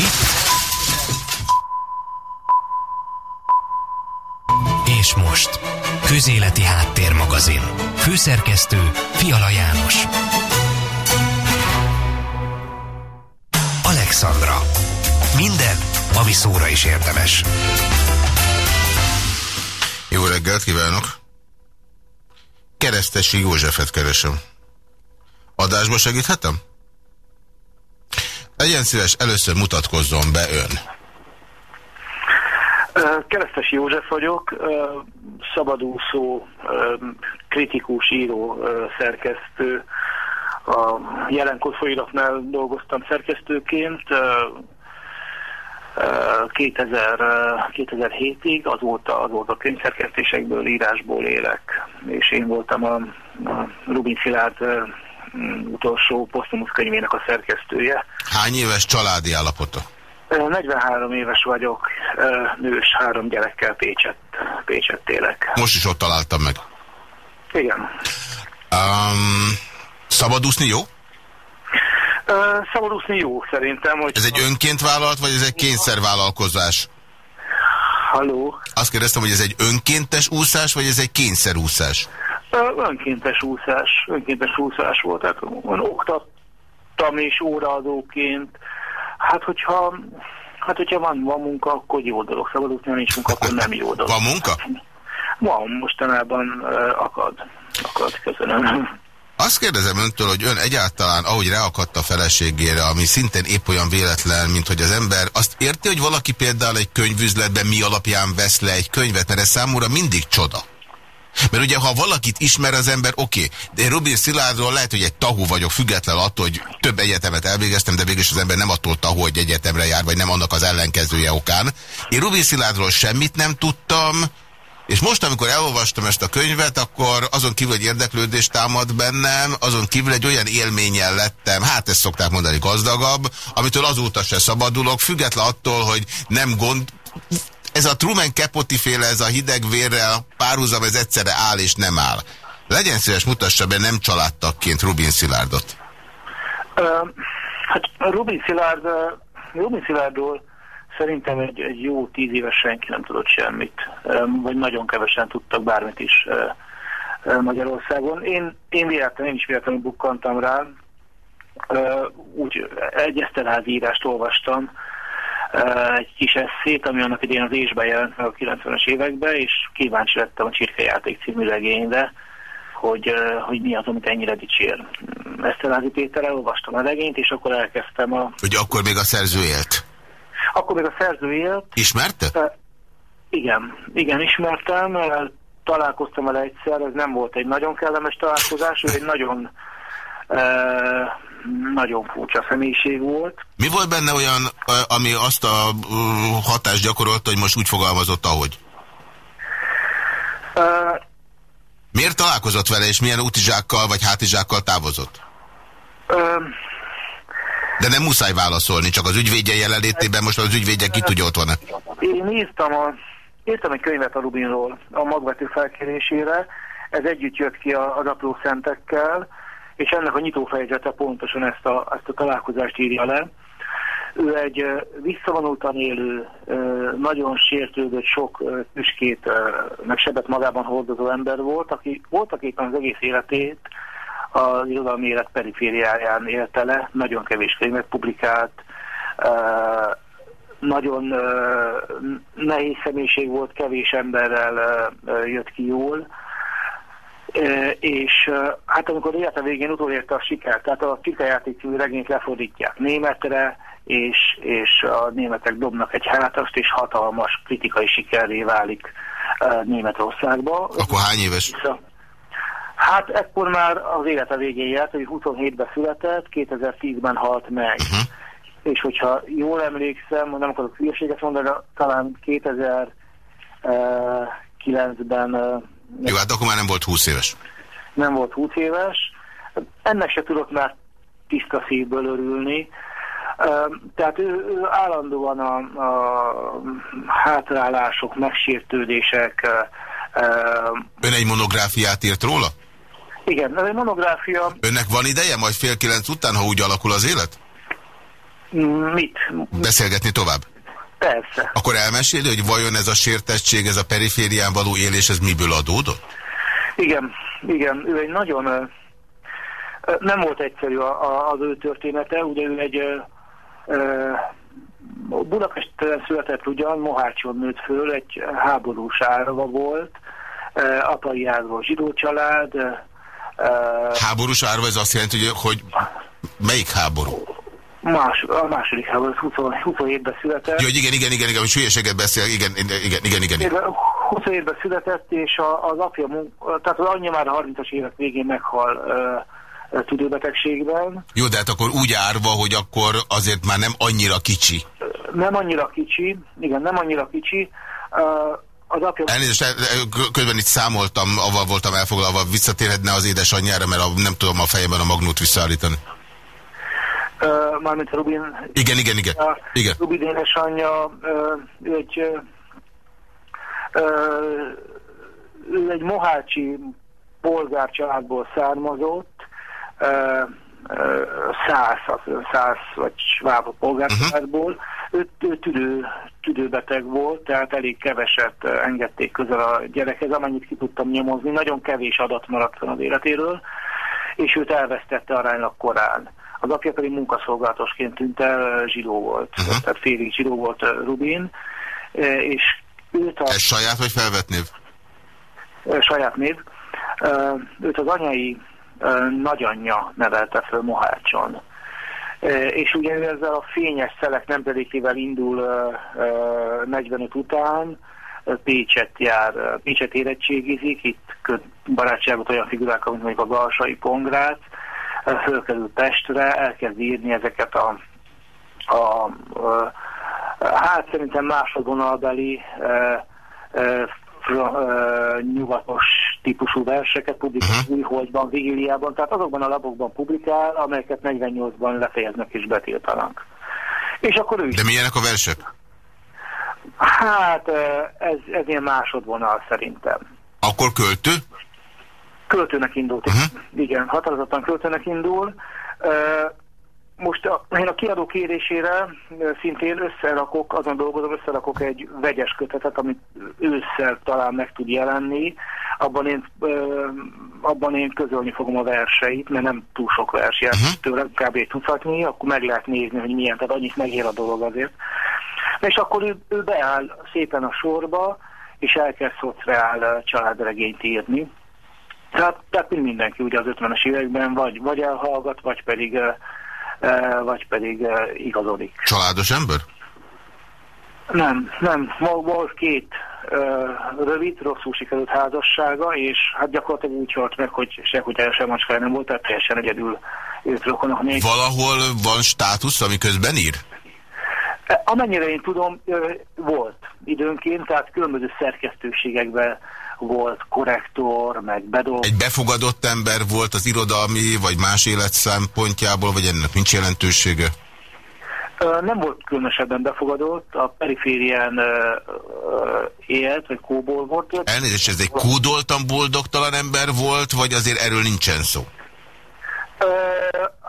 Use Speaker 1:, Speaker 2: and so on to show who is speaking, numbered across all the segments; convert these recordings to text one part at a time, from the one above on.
Speaker 1: Itt. És most. Közéleti Háttérmagazin. Főszerkesztő Fiala János. Alexandra. Minden, ami szóra is érdemes.
Speaker 2: Jó reggelt kívánok! Keresztesi Józsefet keresem. Adásba segíthetem? Legyen szíves, először mutatkozzon be ön.
Speaker 3: Keresztesi József vagyok, szabadúszó, kritikus író, szerkesztő. A jelenkor folyiratnál dolgoztam szerkesztőként, 2000, 2007-ig, azóta, azóta könyvszerkesztésekből, írásból élek, és én voltam a, a Rubin Szilárd utolsó posztumusz könyvének a szerkesztője.
Speaker 2: Hány éves családi állapota?
Speaker 3: 43 éves vagyok, nős, három gyerekkel Pécset, Pécset élek.
Speaker 2: Most is ott találtam meg.
Speaker 3: Igen.
Speaker 2: Um, szabadúszni jó?
Speaker 3: Uh, szabadúszni jó szerintem. Hogy
Speaker 2: ez egy önként vállalt, vagy ez egy kényszervállalkozás?
Speaker 3: Halló?
Speaker 2: Azt kérdeztem, hogy ez egy önkéntes úszás, vagy ez egy kényszerúszás?
Speaker 3: Önkéntes úszás. Önkéntes úszás volt. Tehát oktattam is óraadóként. Hát, hogyha, hát, hogyha van, van munka, akkor jó dolog. Szabadúszni, ha nincs munka, akkor nem jó dolog.
Speaker 2: Van munka?
Speaker 3: Van, mostanában akad. Akad, köszönöm.
Speaker 2: Azt kérdezem öntől, hogy ön egyáltalán, ahogy reakadt a feleségére, ami szintén épp olyan véletlen, mint hogy az ember azt érti, hogy valaki például egy könyvüzletben mi alapján vesz le egy könyvet, mert ez számomra mindig csoda. Mert ugye, ha valakit ismer az ember, oké, okay, de Rubin Szilárdról lehet, hogy egy tahú vagyok, független attól, hogy több egyetemet elvégeztem, de végül az ember nem attól tahú, hogy egyetemre jár, vagy nem annak az ellenkezője okán. Én Rubin Szilárdról semmit nem tudtam, és most, amikor elolvastam ezt a könyvet, akkor azon kívül, hogy érdeklődés támad bennem, azon kívül egy olyan élménnyel lettem, hát ezt szokták mondani gazdagabb, amitől azóta se szabadulok, független attól, hogy nem gond... Ez a Truman Capote féle, ez a hideg vérrel párhuzam, ez egyszerre áll és nem áll. Legyen szíves, mutassa be nem családtakként Rubin Szilárdot.
Speaker 3: Uh, hát Rubin Szilárd, Rubin Szilárdról Szerintem egy, egy jó tíz éves senki nem tudott semmit, vagy nagyon kevesen tudtak bármit is Magyarországon. Én, én véletlenül, én is véletlenül bukkantam rá, úgy egy eszterházi írást olvastam, egy kis eszét, ami annak idén az ésben jelent meg a 90-es években, és kíváncsi lettem a Csirkejáték című regényre, hogy, hogy mi az, amit ennyire dicsér. Eszterházi Péterrel olvastam a regényt, és akkor elkezdtem a...
Speaker 2: Hogy akkor még a szerző élt?
Speaker 3: Akkor még a szerző élt.
Speaker 2: Ismerte?
Speaker 3: Igen, igen, ismertem. Találkoztam vele egyszer, ez nem volt egy nagyon kellemes találkozás, ő egy nagyon nagyon furcsa személyiség volt.
Speaker 2: Mi volt benne olyan, ami azt a hatást gyakorolta, hogy most úgy fogalmazott, ahogy? Uh, Miért találkozott vele, és milyen útizsákkal vagy hátizsákkal távozott? Uh, de nem muszáj válaszolni, csak az ügyvédje jelenlétében most az ügyvédje ki tudja ott van-e?
Speaker 3: Én írtam, a, írtam egy könyvet a Rubinról a magvető felkérésére, ez együtt jött ki az apró szentekkel, és ennek a nyitófejezete pontosan ezt a, ezt a találkozást írja le. Ő egy visszavonultan élő, nagyon sértődött, sok tüskét, meg magában hordozó ember volt, aki voltak éppen az egész életét az irodalmi élet perifériáján élte le, nagyon kevés könyvet publikált, nagyon nehéz személyiség volt, kevés emberrel jött ki jól, és hát amikor élete végén utolérte a sikert, tehát a Csikajáték regényt lefordítják németre, és, és a németek dobnak egy hátast, és hatalmas kritikai sikerré válik Németországba.
Speaker 2: Akkor hány éves?
Speaker 3: Hát ekkor már az élete végén járt, hogy 27-ben született, 2010-ben halt meg. Uh -huh. És hogyha jól emlékszem, nem akarok hülyeséget mondani, talán 2009-ben...
Speaker 2: Jó, hát akkor már nem volt 20 éves.
Speaker 3: Nem volt 20 éves. Ennek se tudott már tiszta szívből örülni. Tehát ő, ő állandóan a, a hátrálások, megsértődések...
Speaker 2: Ön egy monográfiát írt róla?
Speaker 3: Igen, ez egy monográfia.
Speaker 2: Önnek van ideje majd fél kilenc után, ha úgy alakul az élet?
Speaker 3: Mit?
Speaker 2: Beszélgetni tovább?
Speaker 3: Persze.
Speaker 2: Akkor elmeséli, hogy vajon ez a sértettség, ez a periférián való élés, ez miből adódott?
Speaker 3: Igen, igen. Ő egy nagyon... Nem volt egyszerű az ő története, ugye ő egy Budapesten született ugyan, Mohácson nőtt föl, egy háborús árva volt, apai árva zsidó család.
Speaker 2: Háborús árva, ez azt jelenti, hogy, hogy melyik háború?
Speaker 3: Más, a második háború, 27-ben született.
Speaker 2: Jó, hogy igen, igen, igen, igen, hogy hülyeséget beszél, igen, igen, igen, igen. igen.
Speaker 3: 27-ben született, és az apja, tehát az anyja már a 30-as évek végén meghal uh, tüdőbetegségben.
Speaker 2: Jó, de hát akkor úgy árva, hogy akkor azért már nem annyira kicsi.
Speaker 3: Nem annyira kicsi, igen, nem annyira kicsi. Uh, az apja...
Speaker 2: Elnézést, közben itt számoltam, avval voltam elfoglalva, visszatérhetne az édesanyjára, mert a, nem tudom a fejemben a magnót visszaállítani.
Speaker 3: Uh, mármint Rubin...
Speaker 2: Igen, igen, igen.
Speaker 3: A
Speaker 2: igen.
Speaker 3: Rubin édesanyja, uh, ő egy, uh, ő egy mohácsi polgár családból származott, uh, száz, száz vagy svába polgárcsaládból. Uh-huh. Ő, ő tüdő, tüdőbeteg volt, tehát elég keveset engedték közel a gyerekhez, amennyit ki tudtam nyomozni. Nagyon kevés adat maradt van az életéről, és őt elvesztette aránylag korán. Az apja pedig munkaszolgálatosként tűnt el, zsidó volt, uh-huh. tehát félig zsidó volt Rubin, és őt a...
Speaker 2: Ez saját vagy felvett név?
Speaker 3: Saját név. Őt az anyai nagyanyja nevelte föl Mohácson. És ugye ezzel a fényes szelek nemzedékével indul 45 után, Pécset jár, Pécset érettségizik, itt köt barátságot olyan figurák, mint mondjuk a Galsai Pongrác, fölkerül Pestre, elkezd írni ezeket a, a, a hát szerintem másodvonalbeli nyugatos típusú verseket publikál. Újholdban, Vigiliában, tehát azokban a labokban publikál, amelyeket 48-ban lefejeznek és betiltanak. És akkor ő is...
Speaker 2: De milyenek a versek?
Speaker 3: Hát ez, ez ilyen másodvonal szerintem.
Speaker 2: Akkor költő?
Speaker 3: Költőnek indult, uh-huh. igen, határozottan költőnek indul. Most a, én a kiadó kérésére szintén összerakok, azon dolgozom, összerakok egy vegyes kötetet, amit ősszel talán meg tud jelenni. Abban én, ö, abban én közölni fogom a verseit, mert nem túl sok vers jár uh-huh. tőle, kb. tucatnyi, akkor meg lehet nézni, hogy milyen, tehát annyit megér a dolog azért. És akkor ő, ő beáll szépen a sorba, és elkezd szociál családregényt írni. Tehát, tehát mindenki ugye az 50-es években vagy, vagy elhallgat, vagy pedig vagy pedig igazodik.
Speaker 2: Családos ember?
Speaker 3: Nem, nem. Volt két rövid, rosszul sikerült házassága, és hát gyakorlatilag úgy halt meg, hogy se kutyája, se macskája nem volt, tehát teljesen egyedül őt rokonok még.
Speaker 2: Valahol van státusz, ami közben ír?
Speaker 3: Amennyire én tudom, volt időnként, tehát különböző szerkesztőségekben volt korrektor, meg bedolgozó.
Speaker 2: Egy befogadott ember volt az irodalmi, vagy más élet szempontjából, vagy ennek nincs jelentősége?
Speaker 3: Nem volt különösebben befogadott, a periférián élt, vagy kóból volt.
Speaker 2: Elnézést, ez egy kódoltan boldogtalan ember volt, vagy azért erről nincsen szó?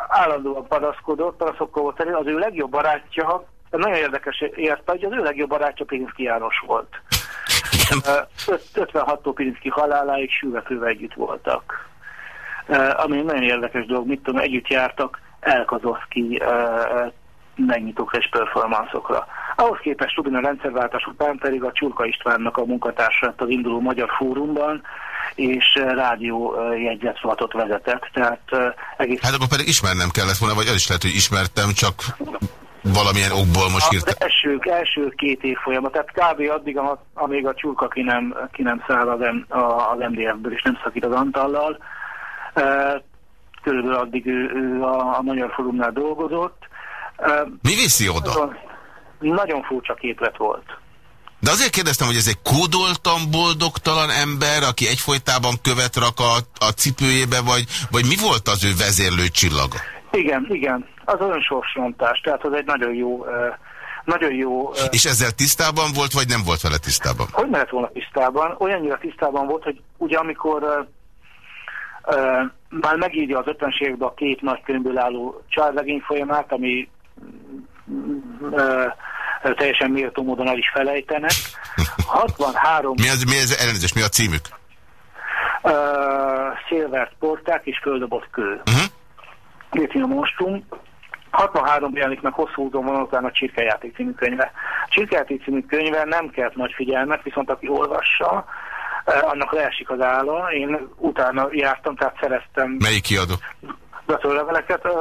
Speaker 3: állandóan panaszkodott, panaszokkal volt elő. Az ő legjobb barátja, nagyon érdekes érte, hogy az ő legjobb barátja Pirinszki János volt. 56-tól Pirinszki haláláig sűvetővel együtt voltak. Ami nagyon érdekes dolog, mit tudom, együtt jártak Elkazovszki megnyitókra és performanszokra. Ahhoz képest Rubin a rendszerváltás után pedig a Csurka Istvánnak a munkatársa az induló Magyar Fórumban, és rádió jegyzetszolatot vezetett, tehát egész...
Speaker 2: Hát akkor pedig ismernem kellett volna, vagy el is lehet, hogy ismertem, csak valamilyen okból most
Speaker 3: írta. Az első, első két év folyamat, tehát kb. addig, amíg a csurka ki nem, ki nem száll az, az MDF-ből, és nem szakít az Antallal. Körülbelül addig ő, ő a, a Magyar Forumnál dolgozott.
Speaker 2: Mi viszi oda?
Speaker 3: Nagyon, nagyon furcsa képlet volt.
Speaker 2: De azért kérdeztem, hogy ez egy kódoltan boldogtalan ember, aki egyfolytában követ rak a, a cipőjébe, vagy, vagy mi volt az ő vezérlő csillaga?
Speaker 3: Igen, igen az önsorsrontás, tehát az egy nagyon jó nagyon jó...
Speaker 2: És ezzel tisztában volt, vagy nem volt vele tisztában?
Speaker 3: Hogy lehet volna tisztában? Olyannyira tisztában volt, hogy ugye amikor uh, uh, már megírja az 50 években a két nagy könyvből álló családlegény folyamát, ami teljesen méltó módon el is felejtenek. 63...
Speaker 2: Mi az, mi az elnézést, mi a címük?
Speaker 3: Uh, Szilvert porták és földobott kő. Uh -huh. a monstrum. 63 jelenik meg hosszú úton van után a Csirkejáték című könyve. A Csirkejáték című könyve nem kelt nagy figyelmet, viszont aki olvassa, annak leesik az álla. Én utána jártam, tehát szereztem...
Speaker 2: Melyik kiadó?
Speaker 3: Betőleveleket. Uh,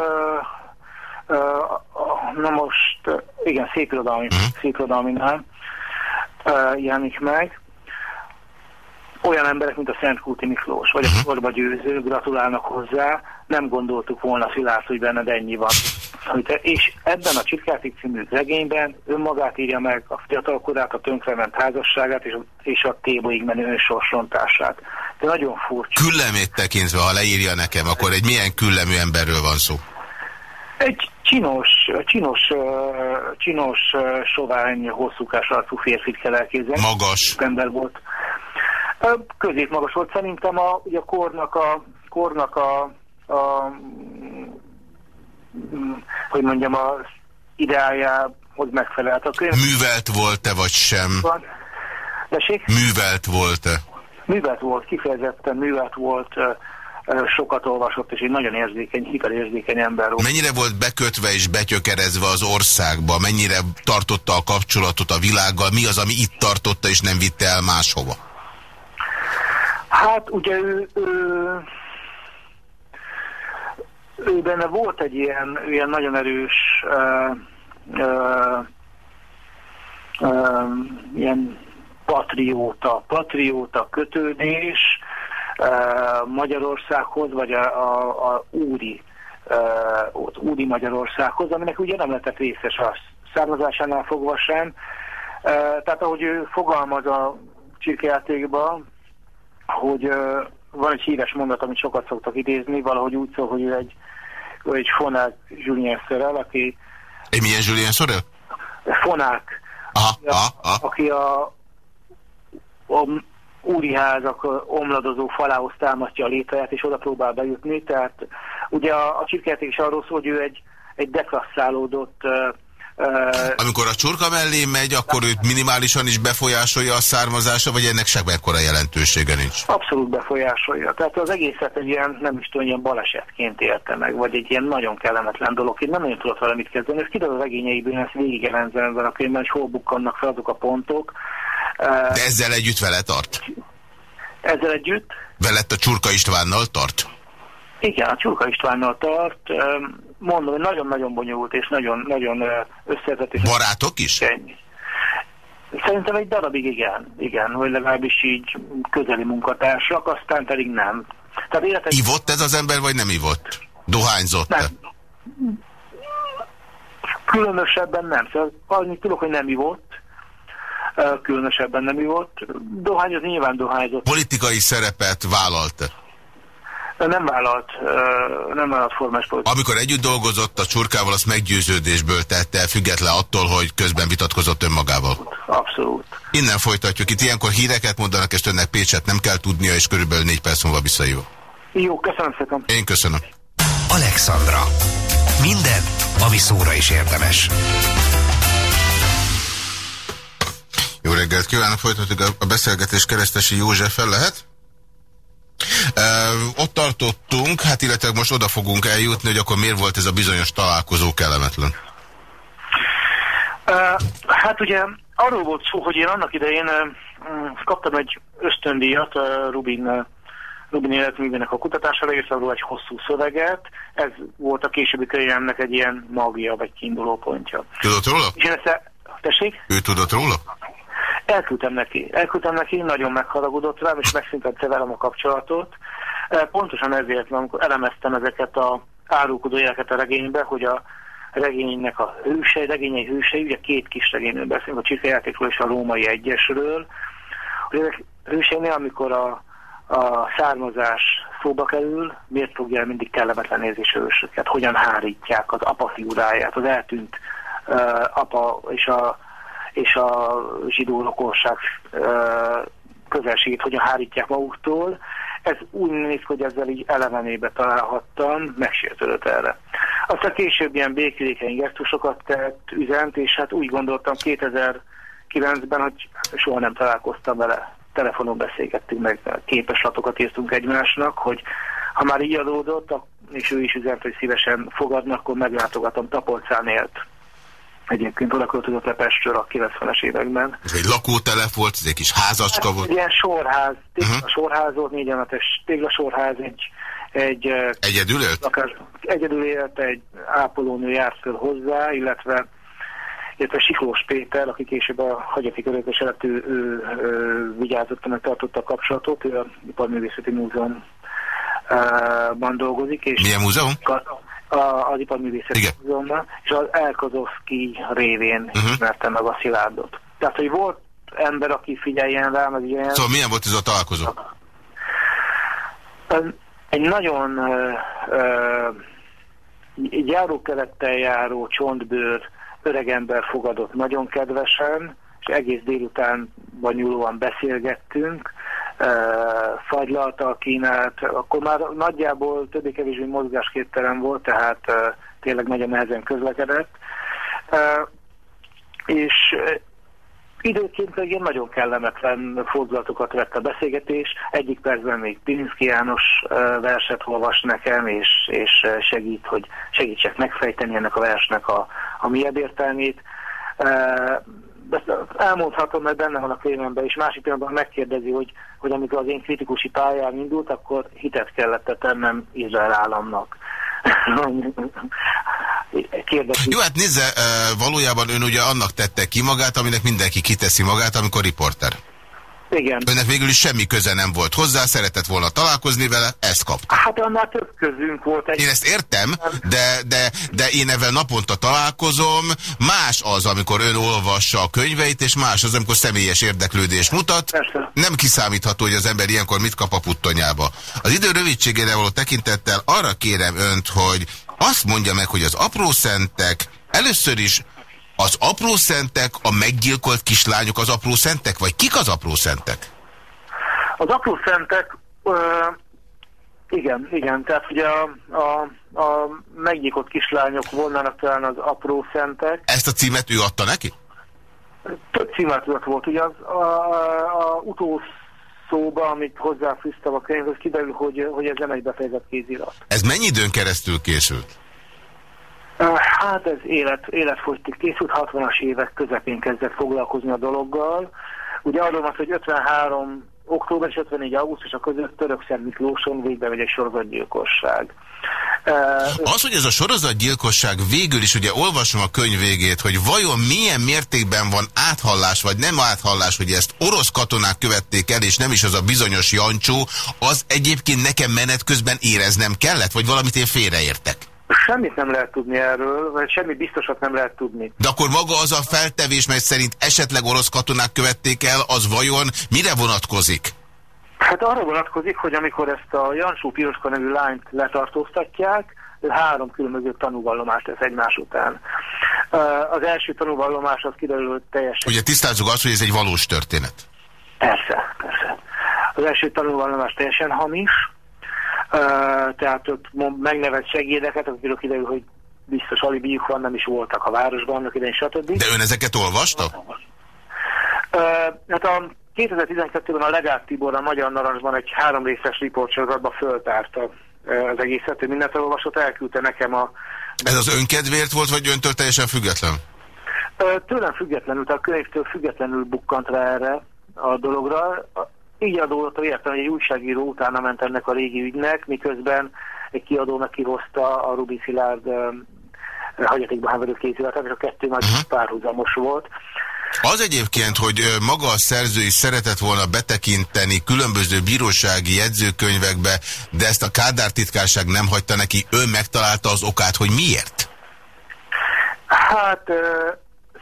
Speaker 3: uh, na most, igen, szépirodalmi, uh mhm. -huh. szépirodalminál jelenik meg olyan emberek, mint a Szent Kúti Miklós, vagy a mhm. Korba Győző, gratulálnak hozzá, nem gondoltuk volna Szilárd, hogy benned ennyi van. És ebben a Csirkátik című regényben önmagát írja meg a fiatalkorát, a tönkrement házasságát és a, és a téboig menő önsorsrontását. De nagyon furcsa.
Speaker 2: Küllemét tekintve, ha leírja nekem, akkor egy milyen küllemű emberről van szó?
Speaker 3: Egy csinos, csinos, csinos, sovány, hosszúkás arcú férfit kell elképzelni.
Speaker 2: Magas.
Speaker 3: Ember volt. Középmagas volt szerintem a, ugye a kornak a, kornak a, a hogy mondjam, a ideájához megfelelt a könyv.
Speaker 2: Művelt volt-e vagy sem?
Speaker 3: Dessék?
Speaker 2: Művelt volt-e?
Speaker 3: Művelt volt, kifejezetten művelt volt, sokat olvasott, és egy nagyon érzékeny, hiperérzékeny ember volt.
Speaker 2: Mennyire volt bekötve és betyökerezve az országba? Mennyire tartotta a kapcsolatot a világgal? Mi az, ami itt tartotta és nem vitte el máshova?
Speaker 3: Hát ugye ő, ő, ő benne volt egy ilyen, ilyen nagyon erős uh, uh, uh, ilyen patrióta, patrióta kötődés uh, Magyarországhoz, vagy a, a, a úri, uh, úri Magyarországhoz, aminek ugye nem lehetett részes a származásánál fogva sem. Uh, tehát ahogy ő fogalmaz a csirkejátékban, hogy uh, van egy híres mondat, amit sokat szoktak idézni, valahogy úgy szól, hogy ő egy, ő egy fonák Julien Sorel, aki...
Speaker 2: Egy milyen Julien Sorel?
Speaker 3: Fonák.
Speaker 2: Aha, a, aha, aha.
Speaker 3: Aki a, a úriházak omladozó falához támasztja a létreját, és oda próbál bejutni. Tehát ugye a, a csirkejáték is arról szól, hogy ő egy, egy deklasszálódott uh,
Speaker 2: amikor a csurka mellé megy, akkor őt minimálisan is befolyásolja a származása, vagy ennek sebekkora jelentősége nincs?
Speaker 3: Abszolút befolyásolja. Tehát az egészet egy ilyen, nem is tudom, ilyen balesetként élte meg, vagy egy ilyen nagyon kellemetlen dolog. Én nem nagyon tudott vele mit kezdeni. Ez kiderül a regényeiből, ezt végig ebben a könyvben, hogy hol bukkannak fel azok a pontok.
Speaker 2: De ezzel együtt vele tart?
Speaker 3: Ezzel együtt?
Speaker 2: Velett a Csurka Istvánnal tart?
Speaker 3: Igen, a Csurka Istvánnal tart mondom, hogy nagyon-nagyon bonyolult és nagyon-nagyon összetett. És
Speaker 2: Barátok is?
Speaker 3: Ennyi. Szerintem egy darabig igen, igen, hogy legalábbis így közeli munkatársak, aztán pedig nem.
Speaker 2: Tehát életek... Ivott ez az ember, vagy nem ivott? Dohányzott -e? Nem.
Speaker 3: Különösebben nem. Szóval annyit tudok, hogy nem ivott, különösebben nem ivott. Dohányoz nyilván dohányzott.
Speaker 2: Politikai szerepet vállalt -e?
Speaker 3: Nem vállalt, nem vállalt formás politikát.
Speaker 2: Amikor együtt dolgozott a csurkával, azt meggyőződésből tette, független attól, hogy közben vitatkozott önmagával.
Speaker 3: Abszolút.
Speaker 2: Innen folytatjuk. Itt ilyenkor híreket mondanak, ezt önnek Pécset nem kell tudnia, és körülbelül négy perc múlva visszajövő.
Speaker 3: Jó, köszönöm szépen.
Speaker 2: Én köszönöm.
Speaker 1: Alexandra. Minden, ami szóra is érdemes.
Speaker 2: Jó reggelt kívánok, folytatjuk a beszélgetés keresztesi József lehet? Ott tartottunk, hát illetve most oda fogunk eljutni, hogy akkor miért volt ez a bizonyos találkozó kellemetlen?
Speaker 3: Hát ugye arról volt szó, hogy én annak idején uh, kaptam egy ösztöndíjat Rubin Rubin életművének a kutatására, arról egy hosszú szöveget. Ez volt a későbbi könyvemnek egy ilyen magia, vagy kiinduló pontja.
Speaker 2: Tudott róla?
Speaker 3: És én ezt, tessék?
Speaker 2: Ő tudott róla?
Speaker 3: Elküldtem neki. Elküldtem neki, nagyon megharagudott rám, és megszüntette velem a kapcsolatot. Pontosan ezért, amikor elemeztem ezeket a árulkodó éleket a regénybe, hogy a regénynek a hősei, regényei hősei, ugye két kis regényről beszélünk, a csirkejátékról és a római egyesről, hogy ezek hőseinél, amikor a, a származás szóba kerül, miért fogja mindig kellemetlen érzés ősöket, hogyan hárítják az apa figuráját, az eltűnt uh, apa és a és a zsidó rokonság közelségét hogyan hárítják maguktól. ez úgy néz hogy ezzel így elevenébe találhattam, megsértődött erre. Aztán később ilyen békélékeny gesztusokat tett, üzent, és hát úgy gondoltam 2009-ben, hogy soha nem találkoztam vele. Telefonon beszélgettünk, meg képeslatokat írtunk egymásnak, hogy ha már így adódott, és ő is üzent, hogy szívesen fogadnak, akkor meglátogatom Tapolcán élt. Egyébként oda költözött le Pestről a 90-es években.
Speaker 2: Ez egy lakótelep volt, ez egy kis házacska hát, volt?
Speaker 3: Ilyen sorház, tégla uh -huh. sorház volt, négy emetes téglasorház, egy, egy...
Speaker 2: Egyedül élt?
Speaker 3: Lakás, egyedül élt, egy ápolónő járt föl hozzá, illetve illetve Siklós Péter, aki később a hagyati körülöttes előtt ő, ő, ő vigyázott, meg tartotta a kapcsolatot, ő a Iparművészeti Múzeumban dolgozik. És
Speaker 2: Milyen múzeum?
Speaker 3: A, az Iparművészeti Múzeumban, és az Elkozovszki révén uh -huh. ismerte meg a Szilárdot. Tehát, hogy volt ember, aki figyeljen rá, meg ilyen...
Speaker 2: Szóval milyen volt ez a találkozó?
Speaker 3: Egy nagyon járókerettel járó csontbőr öregember fogadott nagyon kedvesen, és egész délután nyúlóan beszélgettünk, fagylalta a kínát, akkor már nagyjából többé-kevésbé mozgásképtelen volt, tehát tényleg nagyon nehezen közlekedett. És időként egy ilyen nagyon kellemetlen fordulatokat vett a beszélgetés. Egyik percben még Pilinszki János verset olvas nekem, és, és segít, hogy segítsek megfejteni ennek a versnek a, a miért értelmét ezt elmondhatom, mert benne van a könyvemben, és másik pillanatban megkérdezi, hogy, hogy amikor az én kritikusi pályán indult, akkor hitet kellett tennem Izrael államnak.
Speaker 2: Kérdezi. Jó, hát nézze, valójában ön ugye annak tette ki magát, aminek mindenki kiteszi magát, amikor riporter.
Speaker 3: Igen.
Speaker 2: Önnek végül is semmi köze nem volt hozzá, szeretett volna találkozni vele, ezt kapta.
Speaker 3: Hát annál több közünk volt. Egy...
Speaker 2: Én ezt értem, de, de, de én ezzel naponta találkozom. Más az, amikor ön olvassa a könyveit, és más az, amikor személyes érdeklődés mutat.
Speaker 3: Persze.
Speaker 2: Nem kiszámítható, hogy az ember ilyenkor mit kap a puttonyába. Az idő rövidségére való tekintettel arra kérem önt, hogy azt mondja meg, hogy az apró szentek először is az apró szentek, a meggyilkolt kislányok az apró szentek, vagy kik az apró szentek?
Speaker 3: Az apró szentek, ö, igen, igen, tehát ugye a, a, a meggyilkolt kislányok volnának talán az apró szentek.
Speaker 2: Ezt a címet ő adta neki?
Speaker 3: Több címet volt, ugye az a, a, utószóba, amit hozzáfűztem a könyvhöz, kiderül, hogy, hogy ez nem egy befejezett kézirat.
Speaker 2: Ez mennyi időn keresztül készült?
Speaker 3: Hát ez élet, életfogytig készült, 60-as évek közepén kezdett foglalkozni a dologgal. Ugye arról van, hogy 53 október és 54 augusztus a között Törökszent Miklóson végbe megy egy sorozatgyilkosság.
Speaker 2: Az, hogy ez a sorozatgyilkosság végül is, ugye olvasom a könyv végét, hogy vajon milyen mértékben van áthallás, vagy nem áthallás, hogy ezt orosz katonák követték el, és nem is az a bizonyos Jancsó, az egyébként nekem menet közben éreznem kellett, vagy valamit én félreértek?
Speaker 3: Semmit nem lehet tudni erről, vagy semmi biztosat nem lehet tudni.
Speaker 2: De akkor maga az a feltevés, mely szerint esetleg orosz katonák követték el, az vajon mire vonatkozik?
Speaker 3: Hát arra vonatkozik, hogy amikor ezt a Jansó Piroska nevű lányt letartóztatják, három különböző tanúvallomást tesz egymás után. Az első tanúvallomás az kiderül, hogy teljesen...
Speaker 2: Ugye tisztázzuk azt, hogy ez egy valós történet.
Speaker 3: Persze, persze. Az első tanúvallomás teljesen hamis, tehát ott megnevett segédeket, akikről kiderül, hogy biztos alibiuk van, nem is voltak a városban, annak idején, stb.
Speaker 2: De ön ezeket olvasta?
Speaker 3: Hát a 2012-ben a Legát Tibor a Magyar Narancsban egy három részes riportsorozatban föltárta az egészet, ő mindent olvasott, elküldte nekem a...
Speaker 2: Ez az önkedvért volt, vagy öntől teljesen független?
Speaker 3: Tőlem függetlenül, tehát a könyvtől függetlenül bukkant rá erre a dologra. Így adódott a értem, hogy egy újságíró utána ment ennek a régi ügynek, miközben egy kiadónak kihozta a Rubi Szilárd hagyatékba háború készületet, és a kettő nagy uh mhm. -huh. párhuzamos volt.
Speaker 2: Az egyébként, hogy maga a szerző is szeretett volna betekinteni különböző bírósági jegyzőkönyvekbe, de ezt a Kádár titkárság nem hagyta neki, ő megtalálta az okát, hogy miért?
Speaker 3: Hát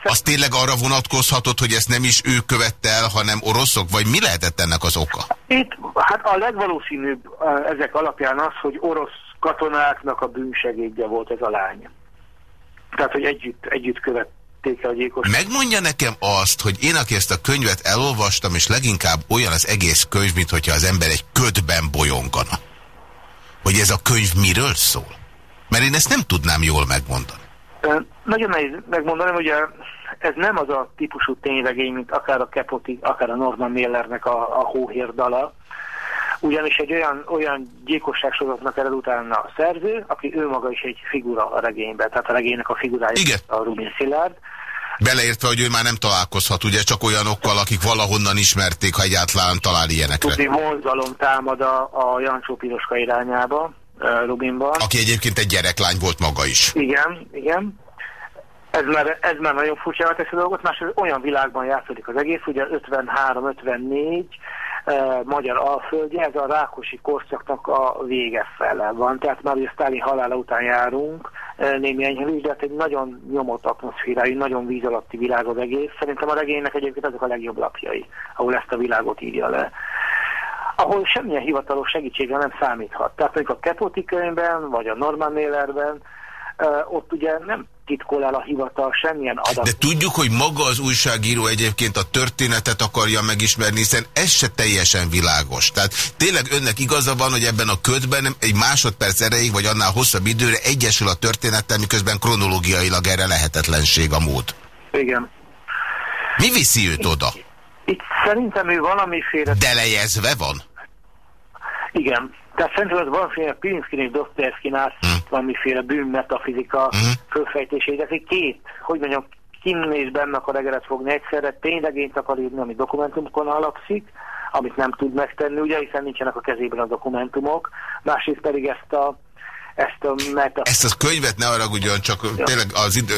Speaker 2: az tényleg arra vonatkozhatott, hogy ezt nem is ő követte el, hanem oroszok? Vagy mi lehetett ennek az oka?
Speaker 3: Itt, hát a legvalószínűbb ezek alapján az, hogy orosz katonáknak a bűnsegédje volt ez a lány. Tehát, hogy együtt, együtt követ, a gyilkos.
Speaker 2: Megmondja nekem azt, hogy én, aki ezt a könyvet elolvastam, és leginkább olyan az egész könyv, mint hogyha az ember egy ködben bolyongana. Hogy ez a könyv miről szól? Mert én ezt nem tudnám jól megmondani.
Speaker 3: Nagyon nehéz megmondani, hogy ez nem az a típusú ténylegény, mint akár a Kepoti, akár a Norman Millernek a, a hóhérdala, ugyanis egy olyan, olyan gyilkosságsorozatnak ered utána a szerző, aki ő maga is egy figura a regényben, tehát a regénynek a figurája
Speaker 2: Igen.
Speaker 3: a Rubin Szilárd.
Speaker 2: Beleértve, hogy ő már nem találkozhat, ugye csak olyanokkal, akik valahonnan ismerték, ha egyáltalán talál ilyenekre.
Speaker 3: Tudni mozgalom támad a, a Jancsó Piroska irányába, Rubinban.
Speaker 2: Aki egyébként egy gyereklány volt maga is.
Speaker 3: Igen, igen. Ez már, ez már nagyon furcsa teszi a dolgot, másrészt olyan világban játszódik az egész, ugye 53-54, magyar alföldje, ez a Rákosi korszaknak a vége fele van. Tehát már ugye Sztálin halála után járunk, némi enyhülés, de hát egy nagyon nyomott atmoszférájú, nagyon víz alatti világ az egész. Szerintem a regénynek egyébként azok a legjobb lapjai, ahol ezt a világot írja le ahol semmilyen hivatalos segítségre nem számíthat. Tehát mondjuk a Ketoti könyvben, vagy a Norman Mailerben, ott ugye nem titkol el a hivatal semmilyen adat.
Speaker 2: De tudjuk, hogy maga az újságíró egyébként a történetet akarja megismerni, hiszen ez se teljesen világos. Tehát tényleg önnek igaza van, hogy ebben a ködben egy másodperc erejéig, vagy annál hosszabb időre egyesül a történettel, miközben kronológiailag erre lehetetlenség a mód.
Speaker 3: Igen.
Speaker 2: Mi viszi őt oda?
Speaker 3: Itt szerintem ő valamiféle...
Speaker 2: Delejezve van?
Speaker 3: Igen. Tehát szerintem ez valamiféle Pirinszkin és Dostoyevskinál mm. valamiféle bűnmetafizika mm. fölfejtésé. Ez egy két, hogy mondjam, kim és benne akar egeret fogni egyszerre, ténylegényt akar írni, ami dokumentumokon alapszik, amit nem tud megtenni, ugye, hiszen nincsenek a kezében a dokumentumok, másrészt pedig ezt a ezt a meta...
Speaker 2: Ezt a könyvet ne ugyan, csak ja. tényleg az idő,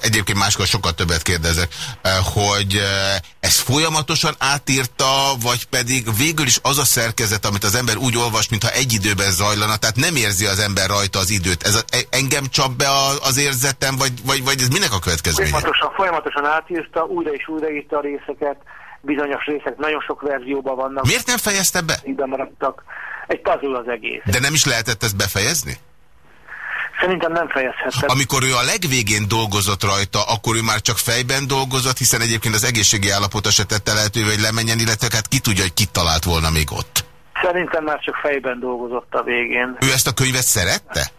Speaker 2: egyébként máskor sokkal többet kérdezek, eh, hogy eh, ez folyamatosan átírta, vagy pedig végül is az a szerkezet, amit az ember úgy olvas, mintha egy időben zajlana, tehát nem érzi az ember rajta az időt. Ez a, e, engem csap be az érzetem, vagy, vagy, vagy ez minek a következménye?
Speaker 3: Folyamatosan, folyamatosan átírta, újra és újra írta a részeket, bizonyos részek nagyon sok verzióban vannak.
Speaker 2: Miért nem fejezte be?
Speaker 3: Így maradtak. Egy puzzle az egész.
Speaker 2: De nem is lehetett ezt befejezni?
Speaker 3: Szerintem nem fejezhetem.
Speaker 2: Amikor ő a legvégén dolgozott rajta, akkor ő már csak fejben dolgozott, hiszen egyébként az egészségi állapota se tette lehetővé, hogy lemenjen, illetve hát ki tudja, hogy kit talált volna még ott.
Speaker 3: Szerintem már csak fejben dolgozott a végén.
Speaker 2: Ő ezt a könyvet szerette?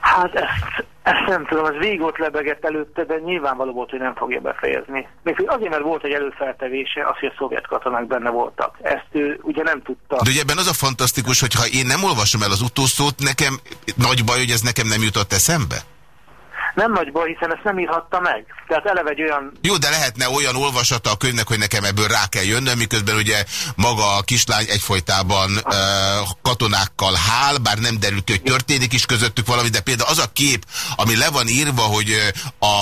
Speaker 3: Hát ezt, ezt nem tudom, ez végig lebegett előtte, de nyilvánvaló volt, hogy nem fogja befejezni. Még azért, mert volt egy előfeltevése, az, hogy a szovjet katonák benne voltak. Ezt ő ugye nem tudta.
Speaker 2: De ugye ebben az a fantasztikus, hogy ha én nem olvasom el az utószót, nekem nagy baj, hogy ez nekem nem jutott eszembe?
Speaker 3: Nem nagy baj, hiszen ezt nem írhatta meg. Tehát eleve egy olyan...
Speaker 2: Jó, de lehetne olyan olvasata a könyvnek, hogy nekem ebből rá kell jönnöm, miközben ugye maga a kislány egyfolytában uh, katonákkal hál, bár nem derült ki, hogy történik is közöttük valami, de például az a kép, ami le van írva, hogy a,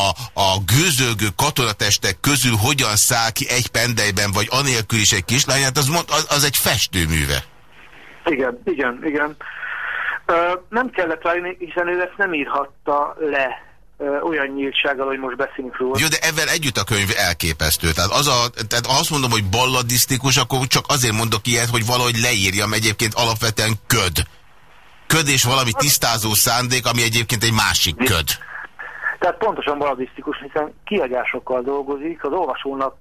Speaker 2: a gőzölgő katonatestek közül hogyan száll ki egy pendelyben, vagy anélkül is egy kislányát, az, az, az egy festőműve.
Speaker 3: Igen, igen, igen. Uh, nem kellett rájönni, hiszen ő ezt nem írhatta le olyan nyíltsággal, hogy most beszélünk róla.
Speaker 2: Jó, de ezzel együtt a könyv elképesztő. Tehát, az a, tehát azt mondom, hogy balladisztikus, akkor csak azért mondok ilyet, hogy valahogy leírjam egyébként alapvetően köd. Köd és valami tisztázó szándék, ami egyébként egy másik köd.
Speaker 3: Tehát pontosan balladisztikus, hiszen kiagyásokkal dolgozik, az olvasónak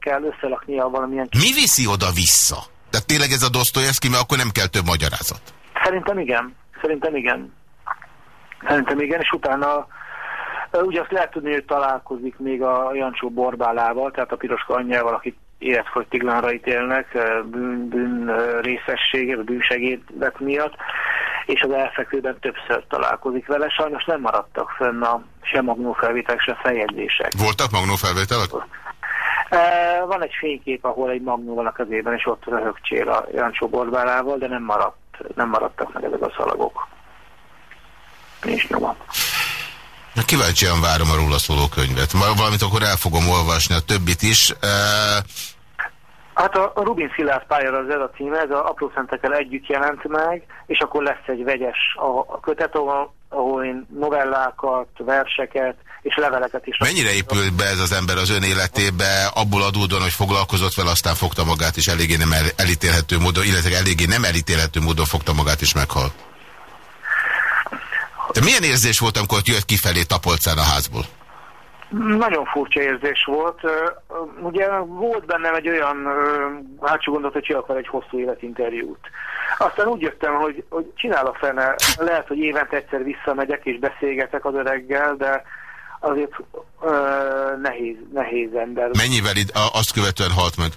Speaker 3: kell összelaknia valamilyen...
Speaker 2: Mi viszi oda-vissza? Tehát tényleg ez a Dostoyevsky, mert akkor nem kell több magyarázat.
Speaker 3: Szerintem igen. Szerintem igen. Szerintem igen, és utána Ugye azt lehet tudni, hogy találkozik még a Jancsó Borbálával, tehát a piroska anyjával, akik életfogytiglanra ítélnek bűn, bűn részessége, bűnsegédet miatt, és az elfekvőben többször találkozik vele. Sajnos nem maradtak fönn a sem magnófelvételek, sem feljegyzések.
Speaker 2: Voltak magnófelvételek?
Speaker 3: Van egy fénykép, ahol egy magnó van a kezében, és ott röhögcsél a Jancsó Borbálával, de nem, maradt, nem maradtak meg ezek a szalagok. Nincs nyoma.
Speaker 2: Kíváncsian várom a róla szóló könyvet. Valamit akkor el fogom olvasni a többit is.
Speaker 3: Hát a Rubin Szilárd pályára az ez a címe, ez a Apró Szentekkel együtt jelent meg, és akkor lesz egy vegyes a kötet, ahol, ahol én novellákat, verseket és leveleket is...
Speaker 2: Mennyire épült be ez az ember az ön életébe, abból adódóan, hogy foglalkozott vele, aztán fogta magát, és eléggé nem elítélhető módon, illetve eléggé nem elítélhető módon fogta magát, és meghalt? De milyen érzés volt, amikor jött kifelé Tapolcán a házból?
Speaker 3: Nagyon furcsa érzés volt. Ugye volt bennem egy olyan hátsó gondolat, hogy akar egy hosszú életinterjút. Aztán úgy jöttem, hogy, hogy a fene. Lehet, hogy évente egyszer visszamegyek és beszélgetek az öreggel, de azért uh, nehéz, nehéz ember.
Speaker 2: Mennyivel id azt követően halt meg?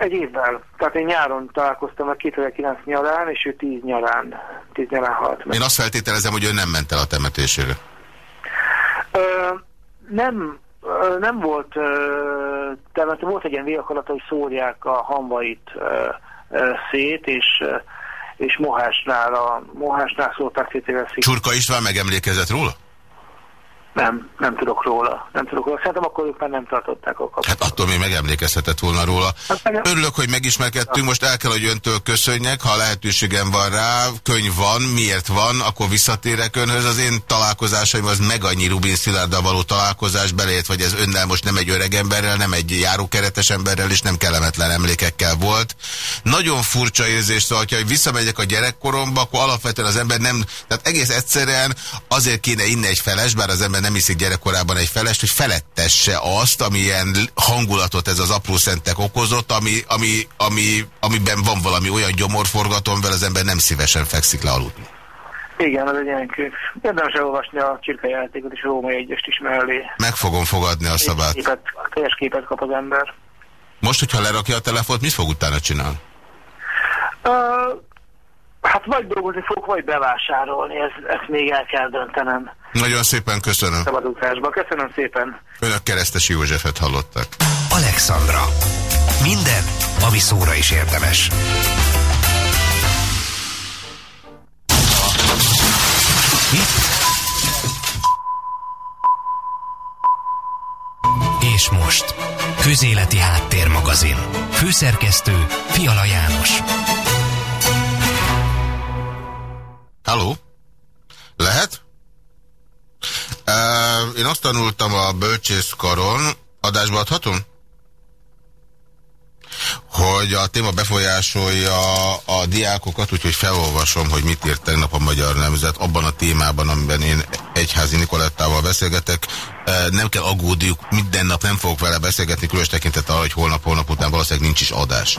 Speaker 3: Egy évvel. Tehát én nyáron találkoztam a 2009 nyarán, és ő 10 nyarán, 10 nyarán halt meg.
Speaker 2: Én azt feltételezem, hogy ő nem ment el a temetésére.
Speaker 3: Ö, nem, ö, nem volt ö, temető, volt egy ilyen véakarat, hogy szórják a hamvait ö, ö, szét, és ö, és Mohásnál, a Mohásnál szólták szét.
Speaker 2: Csurka István megemlékezett róla?
Speaker 3: Nem, nem tudok róla. Nem tudok róla. Szerintem akkor ők már nem tartották a kapcsolatot.
Speaker 2: Hát attól még megemlékezhetett volna róla. Hát Örülök, hogy megismerkedtünk. Most el kell, hogy öntől köszönjek. Ha lehetőségem van rá, könyv van, miért van, akkor visszatérek önhöz. Az én találkozásaim az meg annyi Rubin Szilárddal való találkozás belét, vagy ez önnel most nem egy öreg emberrel, nem egy járókeretes emberrel, és nem kellemetlen emlékekkel volt. Nagyon furcsa érzés, szóval, ha visszamegyek a gyerekkoromba, akkor alapvetően az ember nem, tehát egész egyszerűen azért kéne inni egy feles, bár az ember ember nem iszik gyerekkorában egy felest, hogy felettesse azt, amilyen hangulatot ez az apró szentek okozott, ami, ami, ami, amiben van valami olyan gyomorforgató, amivel az ember nem szívesen fekszik le aludni.
Speaker 3: Igen, az egy ilyen könyv. Érdemes elolvasni a csirkejátékot és a Római egyest is mellé.
Speaker 2: Meg fogom fogadni a szabát.
Speaker 3: Képet, teljes képet kap az ember.
Speaker 2: Most, hogyha lerakja a telefont, mit fog utána csinálni?
Speaker 3: Uh, hát vagy dolgozni fog, vagy bevásárolni, ezt, ezt még el kell döntenem.
Speaker 2: Nagyon szépen köszönöm.
Speaker 3: Szabadutásba. Köszönöm szépen.
Speaker 2: Önök Keresztesi Józsefet hallottak.
Speaker 1: Alexandra. Minden, ami szóra is érdemes. És most, Közéleti Háttérmagazin. Főszerkesztő Fiala János.
Speaker 2: Halló? Lehet? Én azt tanultam a bölcsészkaron, adásba adhatom? hogy a téma befolyásolja a diákokat, úgyhogy felolvasom, hogy mit írt tegnap a Magyar Nemzet abban a témában, amiben én egyházi Nikolettával beszélgetek. Nem kell aggódjuk, minden nap nem fogok vele beszélgetni, különös tekintet arra, hogy holnap-holnap után valószínűleg nincs is adás.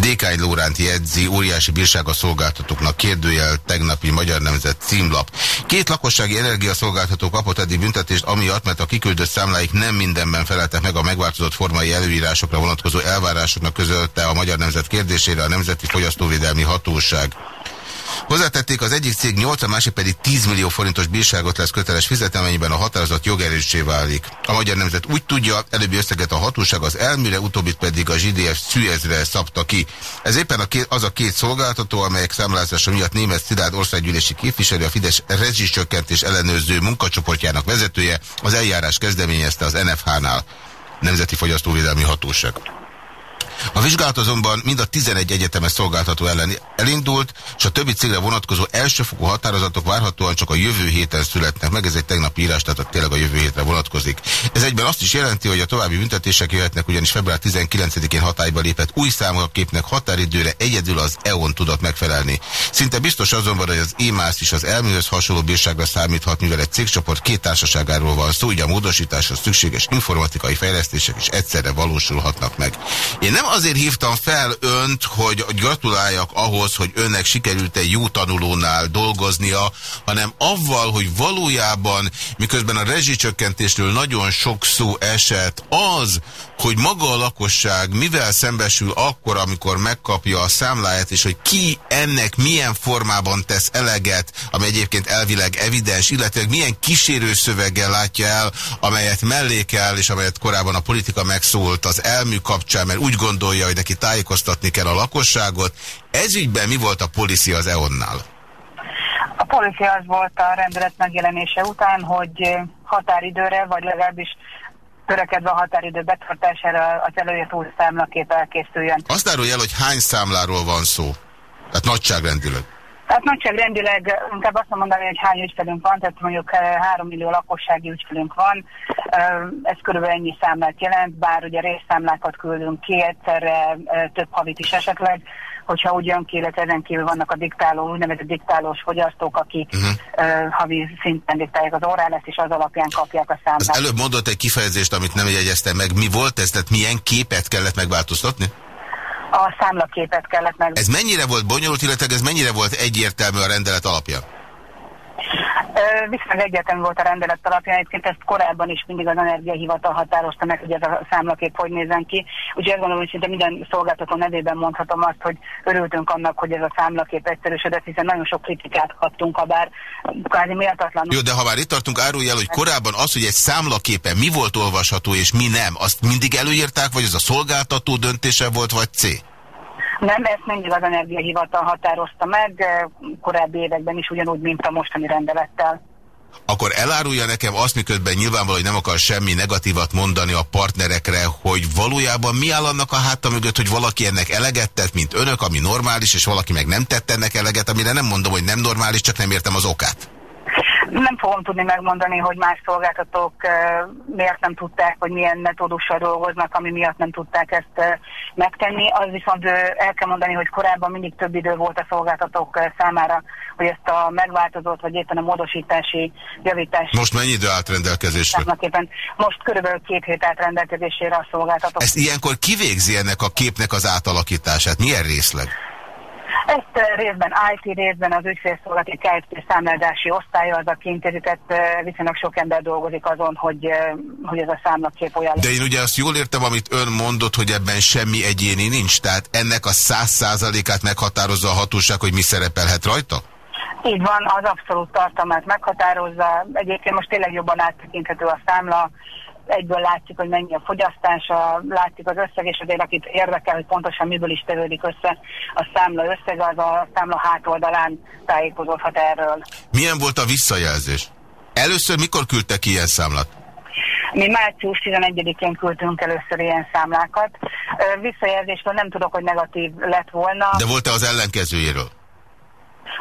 Speaker 2: DK Lóránt jegyzi, óriási bírság a szolgáltatóknak, kérdőjel tegnapi Magyar Nemzet címlap. Két lakossági energiaszolgáltató kapott eddig büntetést, amiatt, mert a kiküldött számláik nem mindenben feleltek meg a megváltozott formai előírásokra vonatkozó elvárásoknak közölte a Magyar Nemzet kérdésére a Nemzeti Fogyasztóvédelmi Hatóság. Hozzátették, az egyik cég 8, a másik pedig 10 millió forintos bírságot lesz köteles fizetni, amennyiben a határozat jogerőssé válik. A Magyar Nemzet úgy tudja, előbbi összeget a hatóság az elműre, utóbbit pedig a ZDF Szüezre szabta ki. Ez éppen a két, az a két szolgáltató, amelyek számlázása miatt német Szilárd országgyűlési képviselő, a Fidesz rezsicsökkentés ellenőrző munkacsoportjának vezetője, az eljárás kezdeményezte az NFH-nál. Nemzeti Fogyasztóvédelmi Hatóság. A vizsgálat azonban mind a 11 egyetemes szolgáltató ellen elindult, és a többi cégre vonatkozó elsőfokú határozatok várhatóan csak a jövő héten születnek meg. Ez egy tegnapi írás, tehát tényleg a jövő hétre vonatkozik. Ez egyben azt is jelenti, hogy a további büntetések jöhetnek, ugyanis február 19-én hatályba lépett új számoképnek határidőre egyedül az EON tudott megfelelni. Szinte biztos azonban, hogy az EMAS is az elműhöz hasonló bírságra számíthat, mivel egy cégcsoport két társaságáról van szó, így a módosításra szükséges informatikai fejlesztések is egyszerre valósulhatnak meg. Én nem azért hívtam fel önt, hogy gratuláljak ahhoz, hogy önnek sikerült egy jó tanulónál dolgoznia, hanem avval, hogy valójában, miközben a rezsicsökkentésről nagyon sok szó esett, az, hogy maga a lakosság mivel szembesül akkor, amikor megkapja a számláját, és hogy ki ennek milyen formában tesz eleget, ami egyébként elvileg evidens, illetve milyen kísérő szöveggel látja el, amelyet mellékel, és amelyet korábban a politika megszólt az elmű kapcsán, mert úgy gondolja, hogy neki tájékoztatni kell a lakosságot. Ezügyben mi volt a policia az EON-nál?
Speaker 4: A policia az volt a rendelet megjelenése után, hogy határidőre, vagy legalábbis törekedve a határidő betartására az előírt új számlakép elkészüljön.
Speaker 2: Azt árulj el, hogy hány számláról van szó? Tehát nagyságrendileg.
Speaker 4: Tehát nagyságrendileg inkább azt mondani, hogy hány ügyfelünk van, tehát mondjuk 3 millió lakossági ügyfelünk van, ez körülbelül ennyi számlát jelent, bár ugye részszámlákat küldünk ki egyszerre, több havit is esetleg, hogyha úgy jön ki, illetve ezen kívül vannak a diktáló, úgynevezett diktálós fogyasztók, akik uh, havi szinten diktálják az órán, és az alapján kapják a számlát.
Speaker 2: Az előbb mondott egy kifejezést, amit nem jegyeztem meg. Mi volt ez? Tehát milyen képet kellett megváltoztatni?
Speaker 4: A számlaképet kellett meg.
Speaker 2: Ez mennyire volt bonyolult, illetve ez mennyire volt egyértelmű a rendelet alapján?
Speaker 4: Viszont egyértelmű volt a rendelet alapján, egyébként ezt korábban is mindig az energiahivatal határozta meg, hogy ez a számlakép hogy nézen ki. Úgyhogy azt gondolom, hogy szinte minden szolgáltató nevében mondhatom azt, hogy örültünk annak, hogy ez a számlakép egyszerűsödött, hiszen nagyon sok kritikát kaptunk, ha bár kvázi méltatlanul.
Speaker 2: Jó, de ha már itt tartunk, árulj el, hogy korábban az, hogy egy számlaképen mi volt olvasható és mi nem, azt mindig előírták, vagy ez a szolgáltató döntése volt, vagy C?
Speaker 4: Nem, ezt mindig az energiahivatal határozta meg, korábbi években is ugyanúgy, mint a mostani rendelettel.
Speaker 2: Akkor elárulja nekem azt, miközben nyilvánvaló, hogy nem akar semmi negatívat mondani a partnerekre, hogy valójában mi áll annak a háta mögött, hogy valaki ennek eleget tett, mint önök, ami normális, és valaki meg nem tett ennek eleget, amire nem mondom, hogy nem normális, csak nem értem az okát.
Speaker 4: Nem fogom tudni megmondani, hogy más szolgáltatók miért nem tudták, vagy milyen metódussal dolgoznak, ami miatt nem tudták ezt megtenni. Az viszont el kell mondani, hogy korábban mindig több idő volt a szolgáltatók számára, hogy ezt a megváltozott, vagy éppen a módosítási, javítási...
Speaker 2: Most mennyi idő állt rendelkezésre?
Speaker 4: Most körülbelül két hét állt rendelkezésére a szolgáltatók.
Speaker 2: Ezt ilyenkor kivégzi ennek a képnek az átalakítását? Milyen részleg?
Speaker 4: Ezt eh, részben IT, részben az ügyfélszolgálati KFT számlázási osztálya az, aki intézi, eh, viszonylag sok ember dolgozik azon, hogy, eh, hogy ez a számlakép olyan
Speaker 2: De én ugye azt jól értem, amit ön mondott, hogy ebben semmi egyéni nincs, tehát ennek a száz százalékát meghatározza a hatóság, hogy mi szerepelhet rajta?
Speaker 4: Így van, az abszolút tartalmát meghatározza. Egyébként most tényleg jobban áttekinthető a számla, egyből látjuk, hogy mennyi a fogyasztása, látjuk az összeg, és azért akit érdekel, hogy pontosan miből is tevődik össze a számla összeg, az a számla hátoldalán tájékozódhat erről.
Speaker 2: Milyen volt a visszajelzés? Először mikor küldtek ilyen számlat?
Speaker 4: Mi március 11-én küldtünk először ilyen számlákat. Visszajelzésről nem tudok, hogy negatív lett volna.
Speaker 2: De volt-e az ellenkezőjéről?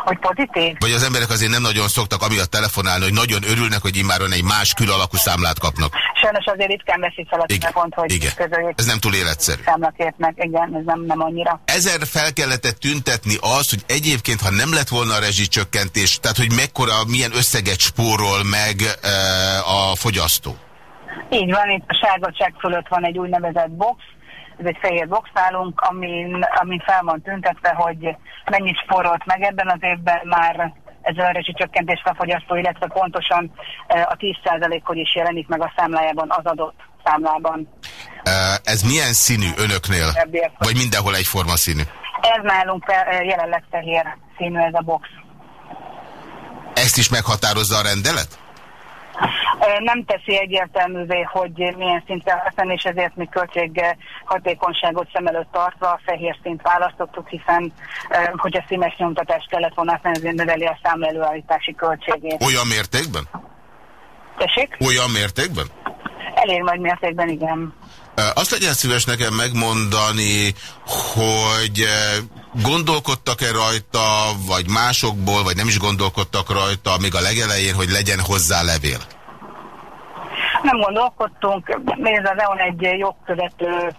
Speaker 4: Hogy pozitív?
Speaker 2: Vagy az emberek azért nem nagyon szoktak amiatt telefonálni, hogy nagyon örülnek, hogy immáron egy más külalakú számlát kapnak.
Speaker 4: Sajnos azért ritkán veszik fel a telefont, hogy
Speaker 2: igen. közöljük. Ez nem túl életszerű.
Speaker 4: Számlaképnek, igen, ez nem, nem annyira.
Speaker 2: Ezer fel kellett tüntetni az, hogy egyébként, ha nem lett volna a rezsicsökkentés, tehát hogy mekkora, milyen összeget spórol meg e, a fogyasztó.
Speaker 4: Így van, itt a sárga csekk fölött van egy úgynevezett box, ez egy fehér boxálunk, amin, amin fel van tüntetve, hogy mennyit sporolt meg ebben az évben már ez a rezsicsökkentés a fogyasztó, illetve pontosan e, a 10% hogy is jelenik meg a számlájában az adott számlában.
Speaker 2: E, ez milyen színű önöknél? Vagy mindenhol egyforma színű?
Speaker 4: Ez nálunk e, jelenleg fehér színű ez a box.
Speaker 2: Ezt is meghatározza a rendelet?
Speaker 4: Nem teszi egyértelművé, hogy milyen szinten használni, és ezért mi költség hatékonyságot szem előtt tartva a fehér szint választottuk, hiszen hogy a színes nyomtatást kellett volna használni, ezért növeli a szám előállítási költségét.
Speaker 2: Olyan mértékben?
Speaker 4: Tessék?
Speaker 2: Olyan mértékben?
Speaker 4: Elég nagy mértékben, igen.
Speaker 2: Azt legyen szíves nekem megmondani, hogy gondolkodtak-e rajta, vagy másokból, vagy nem is gondolkodtak rajta, még a legelején, hogy legyen hozzá levél?
Speaker 4: Nem gondolkodtunk, nézd, az EON egy jogkövető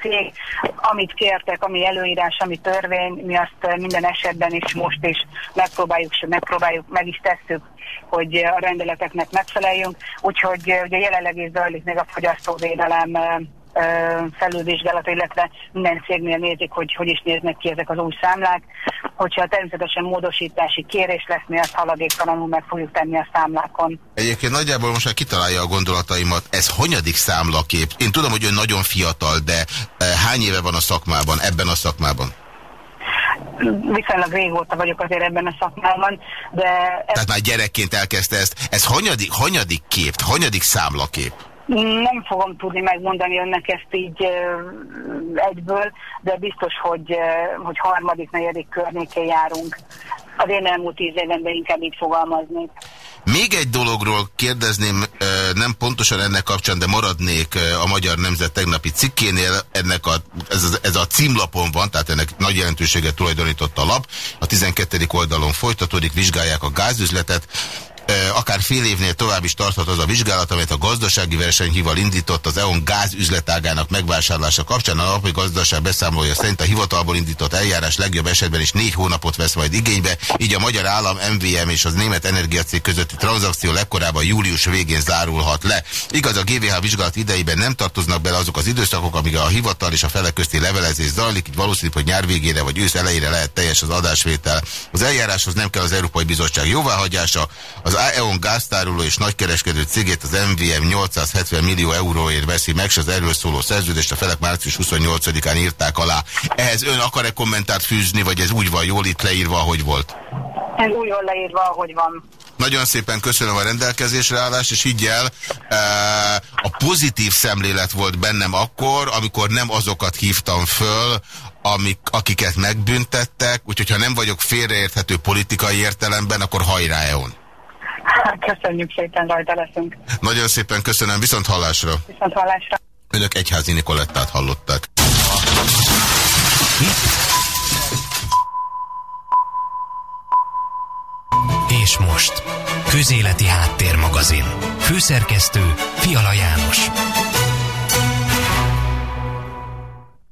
Speaker 4: cég, amit kértek, ami előírás, ami törvény, mi azt minden esetben is most is megpróbáljuk, megpróbáljuk, meg is tesszük, hogy a rendeleteknek megfeleljünk, úgyhogy ugye jelenleg is zajlik még a fogyasztóvédelem felülvizsgálata, illetve minden cégnél nézik, hogy hogy is néznek ki ezek az új számlák. Hogyha természetesen módosítási kérés lesz, mi azt haladéktalanul meg fogjuk tenni a számlákon.
Speaker 2: Egyébként nagyjából most már kitalálja a gondolataimat. Ez hanyadik számlakép? Én tudom, hogy ön nagyon fiatal, de hány éve van a szakmában, ebben a szakmában?
Speaker 4: viszonylag régóta vagyok azért ebben a szakmában, de... Ez...
Speaker 2: Tehát már gyerekként elkezdte ezt. Ez hanyadik, hanyadik kép, hanyadik számlakép?
Speaker 4: Nem fogom tudni megmondani önnek ezt így egyből, de biztos, hogy, hogy harmadik, negyedik környékén járunk. Az én elmúlt tíz évenben inkább így fogalmazni.
Speaker 2: Még egy dologról kérdezném, nem pontosan ennek kapcsán, de maradnék a Magyar Nemzet tegnapi cikkénél. Ennek a, ez, ez a címlapon van, tehát ennek nagy jelentőséget tulajdonított a lap. A 12. oldalon folytatódik, vizsgálják a gázüzletet. Akár fél évnél tovább is tarthat az a vizsgálat, amelyet a gazdasági versenyhival indított az EON gáz üzletágának megvásárlása kapcsán. A napi gazdaság beszámolója szerint a hivatalból indított eljárás legjobb esetben is négy hónapot vesz majd igénybe, így a magyar állam, MVM és az német energiacég közötti tranzakció legkorábban július végén zárulhat le. Igaz, a GVH vizsgálat idejében nem tartoznak bele azok az időszakok, amíg a hivatal és a felek közti levelezés zajlik, így valószínű, hogy nyár végére vagy ősz elejére lehet teljes az adásvétel. Az eljáráshoz nem kell az Európai Bizottság jóváhagyása. Az EON gáztároló és nagykereskedő cégét az MVM 870 millió euróért veszi meg, és az erről szóló szerződést a felek március 28-án írták alá. Ehhez ön akar-e kommentárt fűzni, vagy ez úgy van jól itt leírva, ahogy volt?
Speaker 4: Ez úgy van leírva, ahogy van.
Speaker 2: Nagyon szépen köszönöm a rendelkezésre állást, és higgyel, e, a pozitív szemlélet volt bennem akkor, amikor nem azokat hívtam föl, amik, akiket megbüntettek, úgyhogy ha nem vagyok félreérthető politikai értelemben, akkor hajrá EON.
Speaker 4: Köszönjük szépen, rajta leszünk.
Speaker 2: Nagyon szépen köszönöm, viszont hallásra.
Speaker 4: Viszont hallásra.
Speaker 2: Önök egyházi Nikolettát hallották.
Speaker 1: És most, Közéleti Háttérmagazin. Főszerkesztő Fiala János.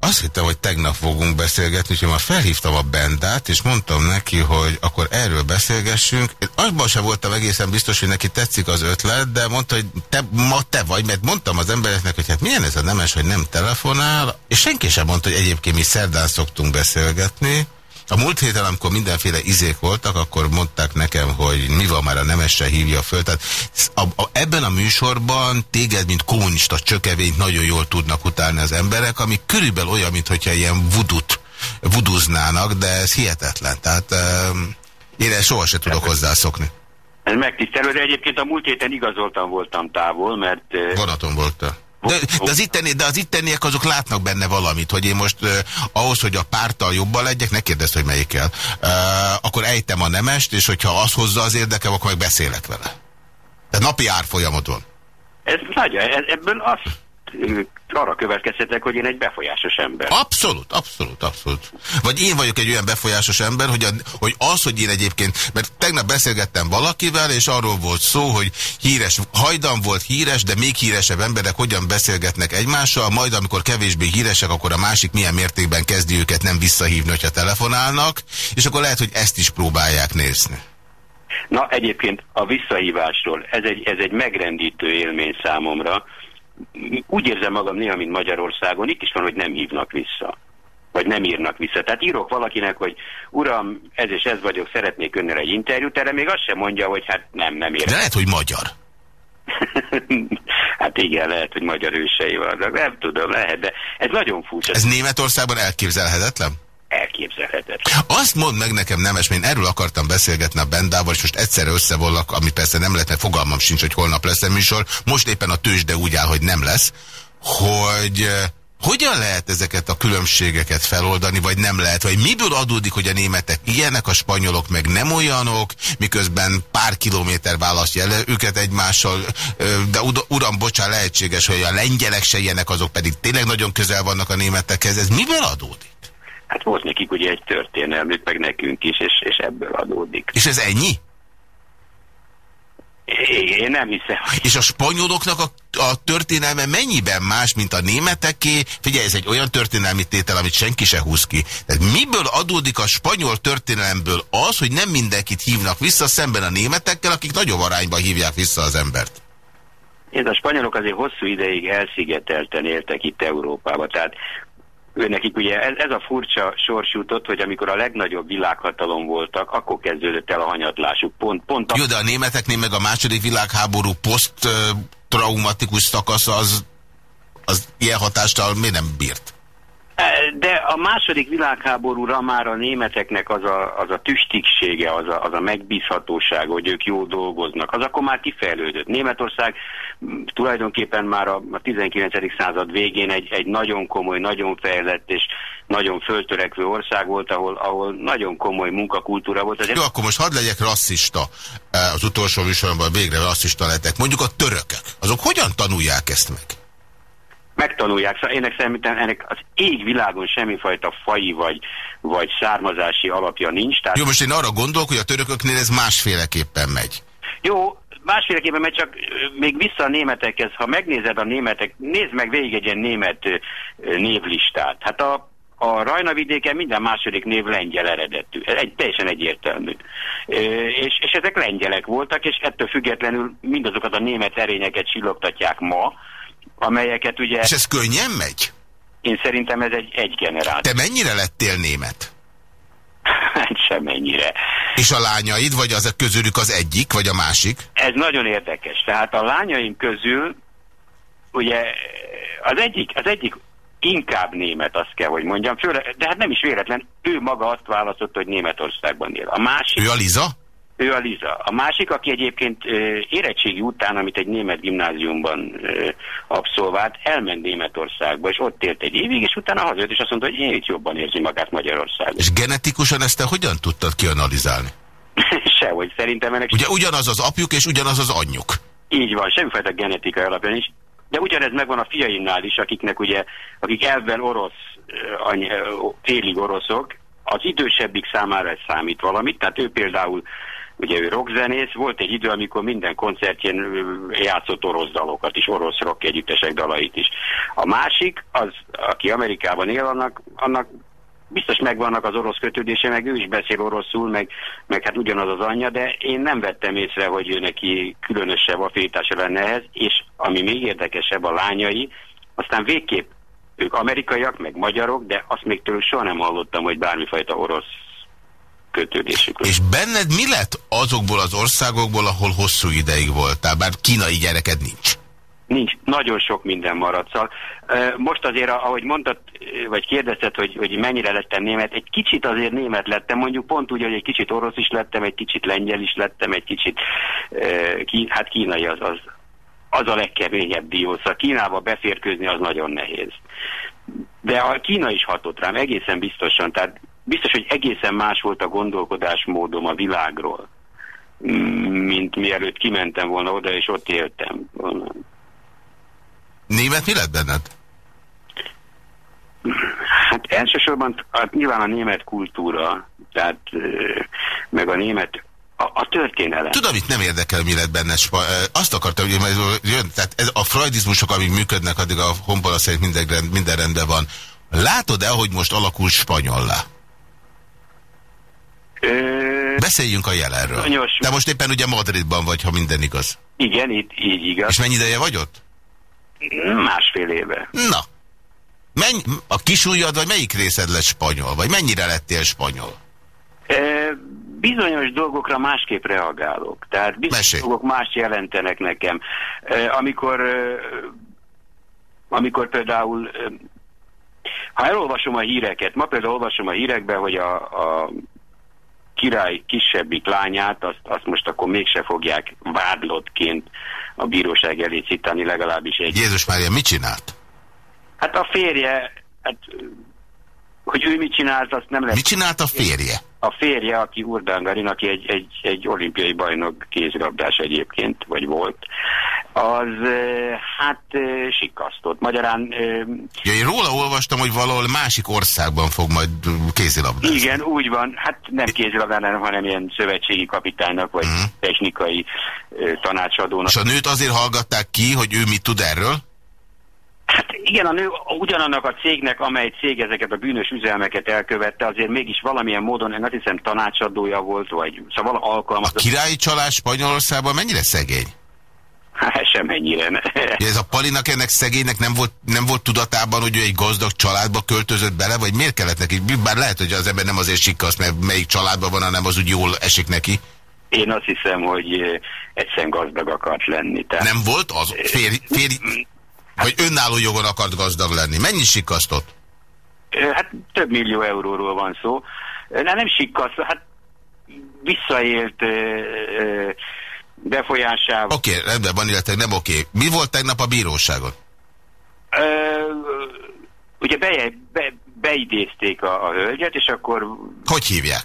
Speaker 2: Azt hittem, hogy tegnap fogunk beszélgetni, úgyhogy már felhívtam a Bendát, és mondtam neki, hogy akkor erről beszélgessünk. Én abban sem voltam egészen biztos, hogy neki tetszik az ötlet, de mondta, hogy te, ma te vagy, mert mondtam az embereknek, hogy hát milyen ez a nemes, hogy nem telefonál, és senki sem mondta, hogy egyébként mi szerdán szoktunk beszélgetni. A múlt héten, amikor mindenféle izék voltak, akkor mondták nekem, hogy mi van már a nemesse hívja föl. Tehát a, a, ebben a műsorban téged, mint kommunista csökevényt nagyon jól tudnak utálni az emberek, ami körülbelül olyan, mintha ilyen vudut vuduznának, de ez hihetetlen. Tehát um, én soha se tudok hozzászokni.
Speaker 5: Ez megtisztelő, de egyébként a múlt héten igazoltan voltam távol, mert...
Speaker 2: Vonaton voltál. De, de, az itteni, de az itteniek azok látnak benne valamit, hogy én most uh, ahhoz, hogy a párttal jobban legyek, ne kérdezd, hogy melyikkel, uh, akkor ejtem a nemest, és hogyha az hozza az érdekem, akkor meg beszélek vele. Tehát napi árfolyamodon.
Speaker 5: Ez nagyon, ebből azt arra következtetek, hogy én egy befolyásos ember.
Speaker 2: Abszolút, abszolút, abszolút. Vagy én vagyok egy olyan befolyásos ember, hogy, a, hogy az, hogy én egyébként, mert tegnap beszélgettem valakivel, és arról volt szó, hogy híres, hajdan volt híres, de még híresebb emberek hogyan beszélgetnek egymással, majd amikor kevésbé híresek, akkor a másik milyen mértékben kezdi őket nem visszahívni, hogyha telefonálnak, és akkor lehet, hogy ezt is próbálják nézni.
Speaker 5: Na egyébként a visszahívásról, ez egy, ez egy megrendítő élmény számomra, úgy érzem magam néha, mint Magyarországon, itt is van, hogy nem hívnak vissza. Vagy nem írnak vissza. Tehát írok valakinek, hogy uram, ez és ez vagyok, szeretnék önnel egy interjút, erre még azt sem mondja, hogy hát nem, nem ér.
Speaker 2: De lehet, hogy magyar.
Speaker 5: hát igen, lehet, hogy magyar ősei vannak. Nem tudom, lehet, de ez nagyon furcsa.
Speaker 2: Ez Németországban elképzelhetetlen?
Speaker 5: Elképzelhetetlen.
Speaker 2: Azt mond meg nekem, Nemes, én erről akartam beszélgetni a Bendával, és most egyszerre összevollak, ami persze nem lehet, mert fogalmam sincs, hogy holnap lesz a műsor. Most éppen a tőzsde úgy áll, hogy nem lesz, hogy hogyan lehet ezeket a különbségeket feloldani, vagy nem lehet? Vagy miből adódik, hogy a németek ilyenek, a spanyolok meg nem olyanok, miközben pár kilométer választja őket egymással, de uram, bocsán, lehetséges, hogy a lengyelek se ilyenek, azok pedig tényleg nagyon közel vannak a németekhez. Ez miből adódik?
Speaker 5: Hát volt nekik ugye egy történelmük, meg nekünk is, és, és ebből adódik.
Speaker 2: És ez ennyi?
Speaker 5: Én nem hiszem.
Speaker 2: És a spanyoloknak a, a történelme mennyiben más, mint a németeké? Figyelj, ez egy olyan történelmi tétel, amit senki se húz ki. Tehát miből adódik a spanyol történelemből az, hogy nem mindenkit hívnak vissza szemben a németekkel, akik nagyobb arányban hívják vissza az embert?
Speaker 5: Én a spanyolok azért hosszú ideig elszigetelten éltek itt Európába, tehát nekik ugye ez, ez a furcsa sors jutott, hogy amikor a legnagyobb világhatalom voltak, akkor kezdődött el a hanyatlásuk. Pont, pont a...
Speaker 2: Jó, de a németeknél meg a második világháború poszt-traumatikus szakasz az, az ilyen hatással mi nem bírt?
Speaker 5: De a második világháborúra már a németeknek az a, az a tüstiksége, az a, az a megbízhatóság, hogy ők jól dolgoznak, az akkor már kifejlődött. Németország tulajdonképpen már a, a 19. század végén egy, egy nagyon komoly, nagyon fejlett és nagyon föltörekvő ország volt, ahol, ahol nagyon komoly munkakultúra volt.
Speaker 2: Azért... Jó, akkor most hadd legyek rasszista. Az utolsó műsoromban végre rasszista lettek. Mondjuk a törökök. Azok hogyan tanulják ezt meg?
Speaker 5: Megtanulják. Szóval ennek szerintem ennek az égvilágon semmifajta fai vagy, vagy származási alapja nincs.
Speaker 2: Tehát... Jó, most én arra gondolok, hogy a törököknél ez másféleképpen megy.
Speaker 5: Jó, másféleképpen, mert csak még vissza a németekhez, ha megnézed a németek, nézd meg végig egy ilyen német névlistát. Hát a a Rajna vidéken minden második név lengyel eredetű. Ez egy, teljesen egyértelmű. És, és ezek lengyelek voltak, és ettől függetlenül mindazokat a német erényeket csillogtatják ma, amelyeket ugye...
Speaker 2: És ez könnyen megy?
Speaker 5: Én szerintem ez egy, egy generáció.
Speaker 2: Te mennyire lettél német?
Speaker 5: Hát semennyire.
Speaker 2: És a lányaid, vagy az közülük az egyik, vagy a másik?
Speaker 5: Ez nagyon érdekes. Tehát a lányaim közül, ugye az egyik, az egyik inkább német, azt kell, hogy mondjam. Főle, de hát nem is véletlen, ő maga azt választott, hogy Németországban él. A másik...
Speaker 2: Ő a Liza?
Speaker 5: Ő a Liza. A másik, aki egyébként érettségi után, amit egy német gimnáziumban abszolvált, elment Németországba, és ott élt egy évig, és utána hazajött, és azt mondta, hogy én itt jobban érzi magát Magyarországon.
Speaker 2: És genetikusan ezt te hogyan tudtad kianalizálni?
Speaker 5: Sehogy, szerintem ennek...
Speaker 2: Ugye ugyanaz az apjuk, és ugyanaz az anyjuk.
Speaker 5: Így van, semmifajta genetikai alapján is. De ugyanez megvan a fiaimnál is, akiknek ugye, akik elven orosz, any, félig oroszok, az idősebbik számára ez számít valamit, tehát ő például ugye ő rockzenész, volt egy idő, amikor minden koncertjén játszott orosz dalokat is, orosz rock együttesek dalait is. A másik, az, aki Amerikában él, annak, annak biztos megvannak az orosz kötődése, meg ő is beszél oroszul, meg, meg hát ugyanaz az anyja, de én nem vettem észre, hogy ő neki különösebb affinitása lenne ehhez, és ami még érdekesebb, a lányai, aztán végképp ők amerikaiak, meg magyarok, de azt még tőlük soha nem hallottam, hogy bármifajta orosz kötődésük.
Speaker 2: És benned mi lett azokból az országokból, ahol hosszú ideig voltál, bár kínai gyereked nincs?
Speaker 5: Nincs, nagyon sok minden maradt. Szóval, most azért, ahogy mondtad, vagy kérdezted, hogy, hogy mennyire lettem német, egy kicsit azért német lettem, mondjuk pont úgy, hogy egy kicsit orosz is lettem, egy kicsit lengyel is lettem, egy kicsit, hát kínai az, az, az a legkeményebb dió. Szóval Kínába beférkőzni az nagyon nehéz. De a Kína is hatott rám, egészen biztosan, tehát biztos, hogy egészen más volt a gondolkodásmódom a világról, mint mielőtt kimentem volna oda, és ott éltem.
Speaker 2: Német mi lett benned?
Speaker 5: Hát elsősorban hát nyilván a német kultúra, tehát meg a német a, a történelem.
Speaker 2: Tudom, itt nem érdekel, mi lett benne. Azt akartam, hogy jön, tehát ez a freudizmusok, amik működnek, addig a honpola szerint minden, minden rendben van. Látod-e, hogy most alakul spanyollá? Ö... Beszéljünk a jelenről. Anyos. De most éppen ugye Madridban vagy, ha minden igaz.
Speaker 5: Igen, itt így igaz.
Speaker 2: És mennyi ideje vagy ott?
Speaker 5: Másfél éve.
Speaker 2: Na. Menny, a kisújad, vagy melyik részed lesz spanyol? Vagy mennyire lettél spanyol?
Speaker 5: E, bizonyos dolgokra másképp reagálok. Tehát bizonyos Mesélj. dolgok más jelentenek nekem. E, amikor, e, amikor például e, ha elolvasom a híreket, ma például olvasom a hírekben, hogy a, a király kisebbik lányát, azt, azt most akkor mégse fogják vádlottként a bíróság elé citálni legalábbis egy...
Speaker 2: Jézus Mária, mit csinált?
Speaker 5: Hát a férje, hát, hogy ő mit csinált, azt nem lehet...
Speaker 2: Mit csinált a férje?
Speaker 5: A férje, aki Urdangarin, aki egy, egy, egy olimpiai bajnok kézrabdás egyébként, vagy volt, az hát sikasztott. Magyarán...
Speaker 2: Ja, én róla olvastam, hogy valahol másik országban fog majd kézilabdázni.
Speaker 5: Igen, úgy van. Hát nem kézilabdának, hanem ilyen szövetségi kapitánynak, vagy uh mhm. -huh. technikai tanácsadónak.
Speaker 2: És a nőt azért hallgatták ki, hogy ő mit tud erről?
Speaker 5: Hát igen, a nő ugyanannak a cégnek, amely cég ezeket a bűnös üzelmeket elkövette, azért mégis valamilyen módon, én azt hiszem tanácsadója volt, vagy szóval alkalmazott.
Speaker 2: A királyi csalás Spanyolországban mennyire szegény?
Speaker 5: Hát semennyire. Ne.
Speaker 2: Ez a Palinak ennek szegénynek nem volt, nem volt tudatában, hogy ő egy gazdag családba költözött bele, vagy miért kellett neki? Bár lehet, hogy az ember nem azért sikasz, mert melyik családban van, hanem az úgy jól esik neki.
Speaker 5: Én azt hiszem, hogy egyszerűen gazdag akart lenni. Tehát...
Speaker 2: Nem volt az? Férj, férj, vagy önálló jogon akart gazdag lenni. Mennyi sikasztott?
Speaker 5: Hát több millió euróról van szó. Nem, nem sikaszt, hát visszaélt befolyásával.
Speaker 2: Oké, okay, rendben van, illetve nem oké. Okay. Mi volt tegnap a bíróságon?
Speaker 5: Ö, ugye be, be, beidézték a, a hölgyet, és akkor...
Speaker 2: Hogy hívják?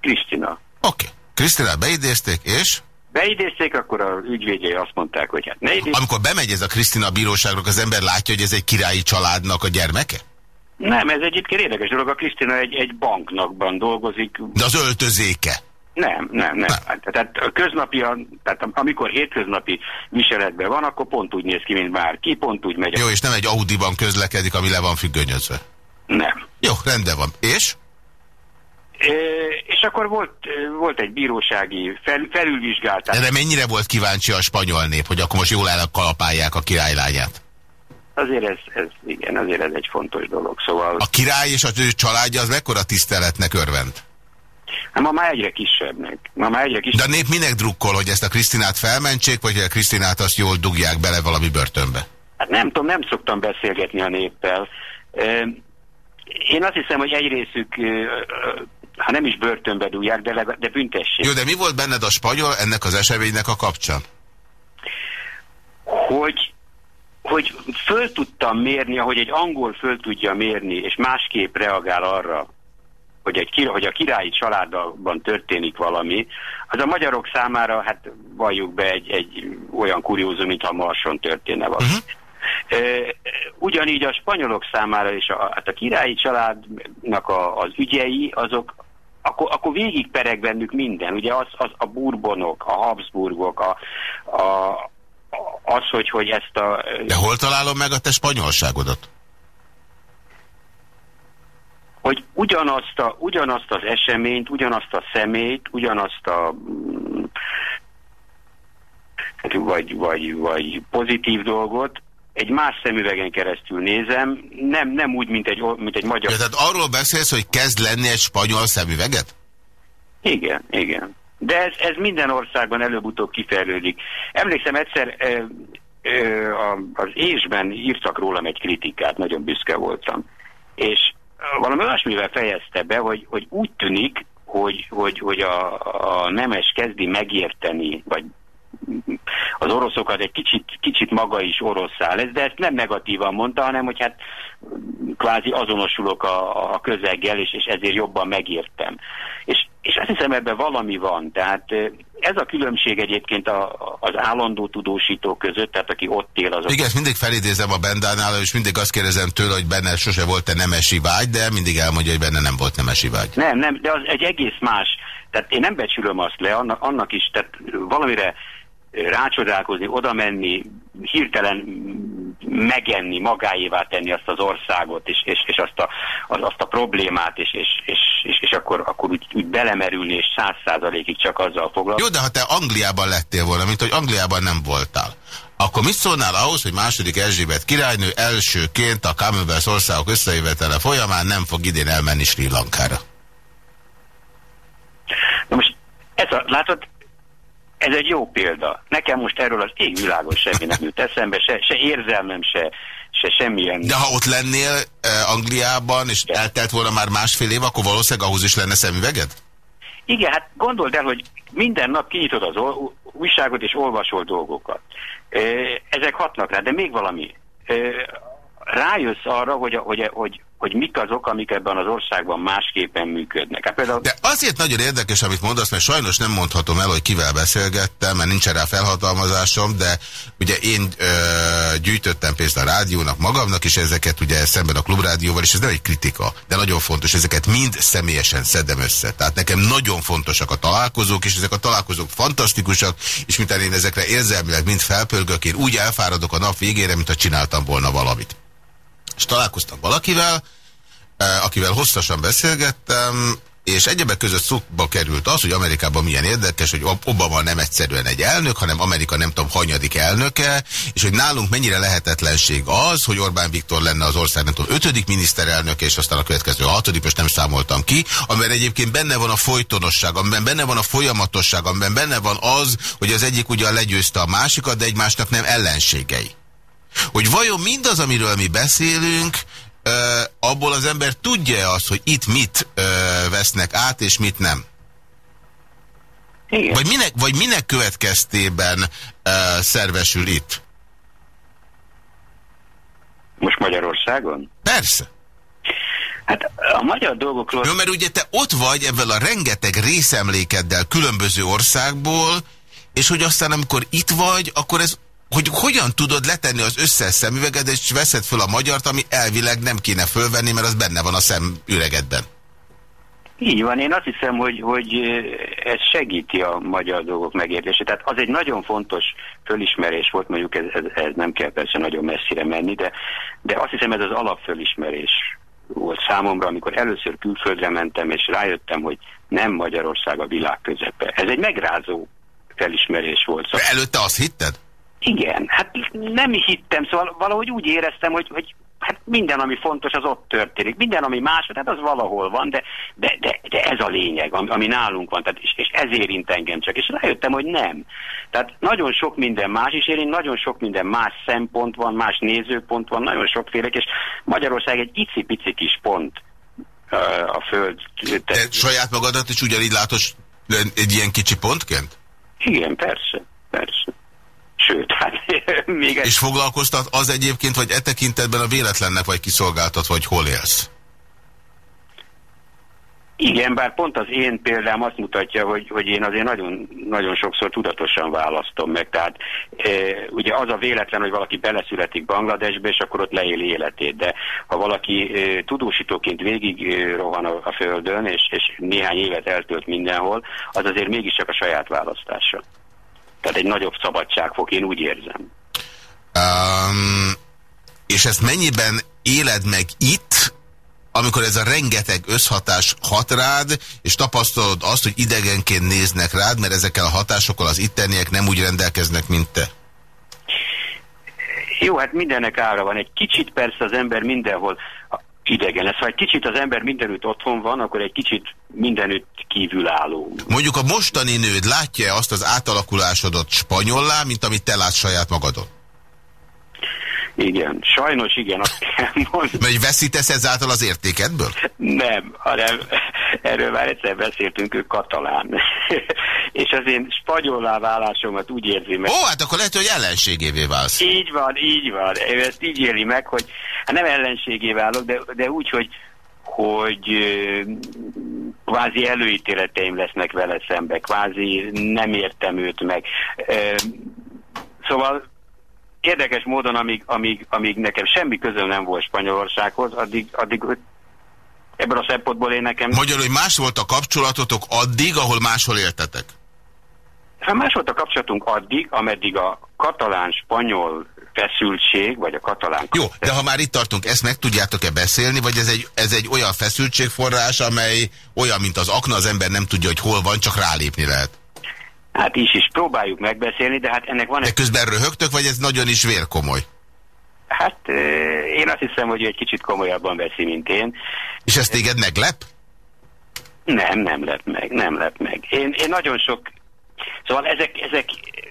Speaker 5: Krisztina. Oké.
Speaker 2: Okay. Krisztinát beidézték, és?
Speaker 5: Beidézték, akkor a ügyvédjei azt mondták, hogy hát ne idézték.
Speaker 2: Amikor bemegy ez a Krisztina bíróságra, az ember látja, hogy ez egy királyi családnak a gyermeke?
Speaker 5: Nem, ez egyébként érdekes dolog. A Krisztina egy, egy banknakban dolgozik.
Speaker 2: De az öltözéke?
Speaker 5: Nem, nem, nem. nem. Tehát a köznapi, tehát amikor hétköznapi viseletben van, akkor pont úgy néz ki, mint bárki, pont úgy megy.
Speaker 2: Jó, és nem egy Audi-ban közlekedik, ami le van függönyözve.
Speaker 5: Nem.
Speaker 2: Jó, rendben van. És?
Speaker 5: És akkor volt, volt egy bírósági fel, felülvizsgáltás.
Speaker 2: De mennyire volt kíváncsi a spanyol nép, hogy akkor most jól elkalapálják a királylányát?
Speaker 5: Azért ez, ez, igen, azért ez egy fontos dolog. Szóval...
Speaker 2: A király és az ő családja az mekkora tiszteletnek örvend?
Speaker 5: Hát ma már egyre kisebbnek. Ma már egyre kisebb.
Speaker 2: De a nép minek drukkol, hogy ezt a Krisztinát felmentsék, vagy hogy a Krisztinát azt jól dugják bele valami börtönbe?
Speaker 5: Hát nem tudom, nem szoktam beszélgetni a néppel. Én azt hiszem, hogy egy részük, ha nem is börtönbe dugják, de, de büntessék.
Speaker 2: Jó, de mi volt benned a spanyol ennek az eseménynek a kapcsán?
Speaker 5: Hogy hogy föl tudtam mérni, ahogy egy angol föl tudja mérni, és másképp reagál arra, hogy, egy, hogy a királyi családban történik valami, az a magyarok számára, hát valljuk be egy, egy olyan kuriózum, mintha Marson történne valami. Uh -huh. Ugyanígy a spanyolok számára is a, hát a királyi családnak a, az ügyei, azok akkor, akkor végig pereg bennük minden. Ugye az, az a Bourbonok, a Habsburgok, a, a, az, hogy, hogy ezt a...
Speaker 2: De hol találom meg a te spanyolságodat?
Speaker 5: hogy ugyanazt, a, ugyanazt az eseményt, ugyanazt a szemét, ugyanazt a vagy, vagy, vagy pozitív dolgot egy más szemüvegen keresztül nézem, nem, nem úgy, mint egy, mint egy magyar...
Speaker 2: Ja, tehát arról beszélsz, hogy kezd lenni egy spanyol szemüveget?
Speaker 5: Igen, igen. De ez, ez minden országban előbb-utóbb kifejlődik. Emlékszem egyszer ö, ö, az ésben írtak rólam egy kritikát, nagyon büszke voltam. És valami olyasmivel fejezte be, hogy, hogy úgy tűnik, hogy, hogy, hogy a, a nemes kezdi megérteni, vagy az oroszokat egy kicsit, kicsit maga is oroszá lesz, de ezt nem negatívan mondta, hanem hogy hát kvázi azonosulok a, a közeggel, és, és ezért jobban megértem. És, és azt hiszem ebben valami van, tehát ez a különbség egyébként a, az állandó tudósító között, tehát aki ott él az...
Speaker 2: Igen, ezt mindig felidézem a Bendánál, és mindig azt kérdezem tőle, hogy benne sose volt-e nemesi vágy, de mindig elmondja, hogy benne nem volt nemesi vágy.
Speaker 5: Nem, nem, de az egy egész más. Tehát én nem becsülöm azt le, annak, annak is, tehát valamire rácsodálkozni, oda menni, hirtelen megenni, magáévá tenni azt az országot, és, és, és azt, a, az, azt a problémát, és, és, és, és, és akkor, akkor úgy, úgy belemerülni, és száz százalékig csak azzal foglalkozni.
Speaker 2: Jó, de ha te Angliában lettél volna, mint hogy Angliában nem voltál, akkor mit szólnál ahhoz, hogy második Erzsébet királynő elsőként a Commonwealth országok összejövetele folyamán nem fog idén elmenni Sri Lankára?
Speaker 5: Na most, ez a, látod, ez egy jó példa. Nekem most erről az égvilágon semmi nem jut eszembe, se, se érzelmem, se, se semmilyen...
Speaker 2: De ha ott lennél eh, Angliában, és Igen. eltelt volna már másfél év, akkor valószínűleg ahhoz is lenne szemüveged?
Speaker 5: Igen, hát gondold el, hogy minden nap kinyitod az újságot és olvasol dolgokat. Ezek hatnak rá, de még valami. Rájössz arra, hogy, hogy, hogy, hogy mik azok, amik ebben az országban másképpen működnek. Hát
Speaker 2: például... De azért nagyon érdekes, amit mondasz, mert sajnos nem mondhatom el, hogy kivel beszélgettem, mert nincs rá felhatalmazásom, de ugye én ö, gyűjtöttem pénzt a rádiónak magamnak, és ezeket ugye szemben a klubrádióval, és ez nem egy kritika, de nagyon fontos, ezeket mind személyesen szedem össze. Tehát nekem nagyon fontosak a találkozók, és ezek a találkozók fantasztikusak, és mint én ezekre érzelmileg mind felpörgök, én úgy elfáradok a nap végére, mint ha csináltam volna valamit és találkoztam valakivel, eh, akivel hosszasan beszélgettem, és egyebek között szóba került az, hogy Amerikában milyen érdekes, hogy Obama nem egyszerűen egy elnök, hanem Amerika nem tudom, hanyadik elnöke, és hogy nálunk mennyire lehetetlenség az, hogy Orbán Viktor lenne az ország, nem tudom, ötödik miniszterelnök, és aztán a következő hatodik, most nem számoltam ki, amiben egyébként benne van a folytonosság, amiben benne van a folyamatosság, amiben benne van az, hogy az egyik ugyan legyőzte a másikat, de egymásnak nem ellenségei hogy vajon mindaz, amiről mi beszélünk, abból az ember tudja azt, hogy itt mit vesznek át, és mit nem?
Speaker 5: Igen.
Speaker 2: Vagy minek, vagy minek következtében ö, szervesül itt?
Speaker 5: Most Magyarországon?
Speaker 2: Persze.
Speaker 5: Hát a magyar dolgokról...
Speaker 2: Jó, mert ugye te ott vagy ebben a rengeteg részemlékeddel különböző országból, és hogy aztán amikor itt vagy, akkor ez hogy hogyan tudod letenni az összes szemüveged, és veszed föl a magyart, ami elvileg nem kéne fölvenni, mert az benne van a szemüregedben.
Speaker 5: Így van, én azt hiszem, hogy, hogy ez segíti a magyar dolgok megértését. Tehát az egy nagyon fontos fölismerés volt, mondjuk ez, ez, ez nem kell persze nagyon messzire menni, de, de azt hiszem ez az alapfölismerés volt számomra, amikor először külföldre mentem, és rájöttem, hogy nem Magyarország a világ közepe. Ez egy megrázó felismerés volt.
Speaker 2: Szóval... Előtte azt hitted?
Speaker 5: Igen, hát nem hittem, szóval valahogy úgy éreztem, hogy, hogy hát minden, ami fontos, az ott történik. Minden, ami más, tehát az valahol van, de, de, de, de ez a lényeg, ami, ami nálunk van, tehát, és, és ez érint engem csak. És rájöttem, hogy nem. Tehát nagyon sok minden más is érint, nagyon sok minden más szempont van, más nézőpont van, nagyon sokféle, és Magyarország egy icipici kis pont a föld.
Speaker 2: Te saját magadat is ugyanígy látod egy ilyen kicsi pontként?
Speaker 5: Igen, persze, persze. Még egy...
Speaker 2: És foglalkoztat az egyébként, vagy e tekintetben a véletlennek vagy kiszolgáltat, vagy hol élsz?
Speaker 5: Igen, bár pont az én példám azt mutatja, hogy, hogy én azért nagyon, nagyon sokszor tudatosan választom meg. Tehát e, ugye az a véletlen, hogy valaki beleszületik Bangladesbe, és akkor ott leéli életét. De ha valaki e, tudósítóként végig e, rohan a, a földön, és, és néhány évet eltölt mindenhol, az azért mégiscsak a saját választása. Tehát egy nagyobb szabadságfok, én úgy érzem.
Speaker 2: Um, és ezt mennyiben éled meg itt, amikor ez a rengeteg összhatás hat rád, és tapasztalod azt, hogy idegenként néznek rád, mert ezekkel a hatásokkal az itteniek nem úgy rendelkeznek, mint te?
Speaker 5: Jó, hát mindennek ára van. Egy kicsit persze az ember mindenhol idegen lesz. Ha egy kicsit az ember mindenütt otthon van, akkor egy kicsit mindenütt kívülálló.
Speaker 2: Mondjuk a mostani nőd látja azt az átalakulásodat spanyollá, mint amit te látsz saját magadon?
Speaker 5: Igen, sajnos igen, azt kell mondani.
Speaker 2: Mert veszítesz ezáltal az értékedből?
Speaker 5: Nem, hanem erről már egyszer beszéltünk, ő katalán. és az én spanyolá válásomat úgy érzi meg.
Speaker 2: Ó, hát akkor lehet, hogy ellenségévé válsz.
Speaker 5: Így van, így van. Ő ezt így éli meg, hogy hát nem ellenségé válok, de, de úgy, hogy hogy kvázi előítéleteim lesznek vele szembe, kvázi nem értem őt meg. Szóval érdekes módon, amíg, amíg, amíg nekem semmi közöm nem volt Spanyolországhoz, addig, addig ebből a szempontból én nekem...
Speaker 2: Magyarul, hogy más volt a kapcsolatotok addig, ahol máshol éltetek?
Speaker 5: Hát más volt a kapcsolatunk addig, ameddig a katalán-spanyol feszültség, vagy a katalán...
Speaker 2: Jó, de ha már itt tartunk, ezt meg tudjátok-e beszélni, vagy ez egy, ez egy olyan feszültségforrás, amely olyan, mint az akna, az ember nem tudja, hogy hol van, csak rálépni lehet?
Speaker 5: Hát is is próbáljuk megbeszélni, de hát ennek van...
Speaker 2: De közben röhögtök, vagy ez nagyon is vérkomoly?
Speaker 5: Hát én azt hiszem, hogy ő egy kicsit komolyabban veszi, mint én.
Speaker 2: És ez téged meglep?
Speaker 5: Nem, nem lep meg, nem lep meg. Én, én nagyon sok... Szóval ezek, ezek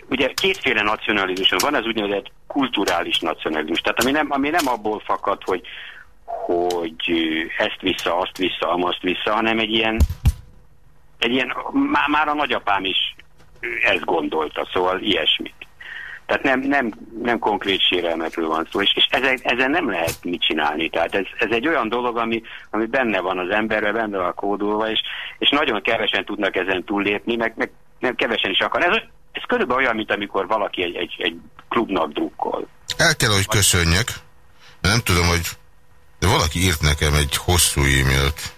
Speaker 5: ugye kétféle nacionalizmus van, az úgynevezett kulturális nacionalizmus, tehát ami nem, ami nem abból fakad, hogy, hogy ezt vissza, azt vissza, amazt vissza, hanem egy ilyen, egy ilyen má, már a nagyapám is ezt gondolta, szóval ilyesmit. Tehát nem, nem, nem konkrét sérelmekről van szó, és, és ezen, ezen nem lehet mit csinálni. Tehát ez, ez egy olyan dolog, ami, ami benne van az emberben, benne van kódolva, és, és nagyon kevesen tudnak ezen túllépni, meg, meg nem kevesen is akar. Ez, ez körülbelül olyan, mint amikor valaki egy, egy, egy klubnak drukkol.
Speaker 2: El kell, hogy köszönjek. Nem tudom, hogy de valaki írt nekem egy hosszú e-mailt.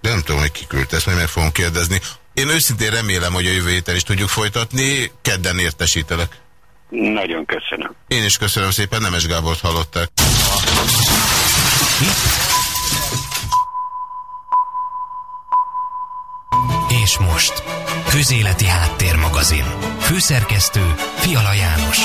Speaker 2: Nem tudom, hogy ki küldte, ezt majd meg fogom kérdezni. Én őszintén remélem, hogy a jövő héten is tudjuk folytatni. Kedden értesítelek.
Speaker 5: Nagyon köszönöm.
Speaker 2: Én is köszönöm szépen, Nemes Gábort hallották.
Speaker 1: És most, Közéleti Háttérmagazin. Főszerkesztő Fiala János.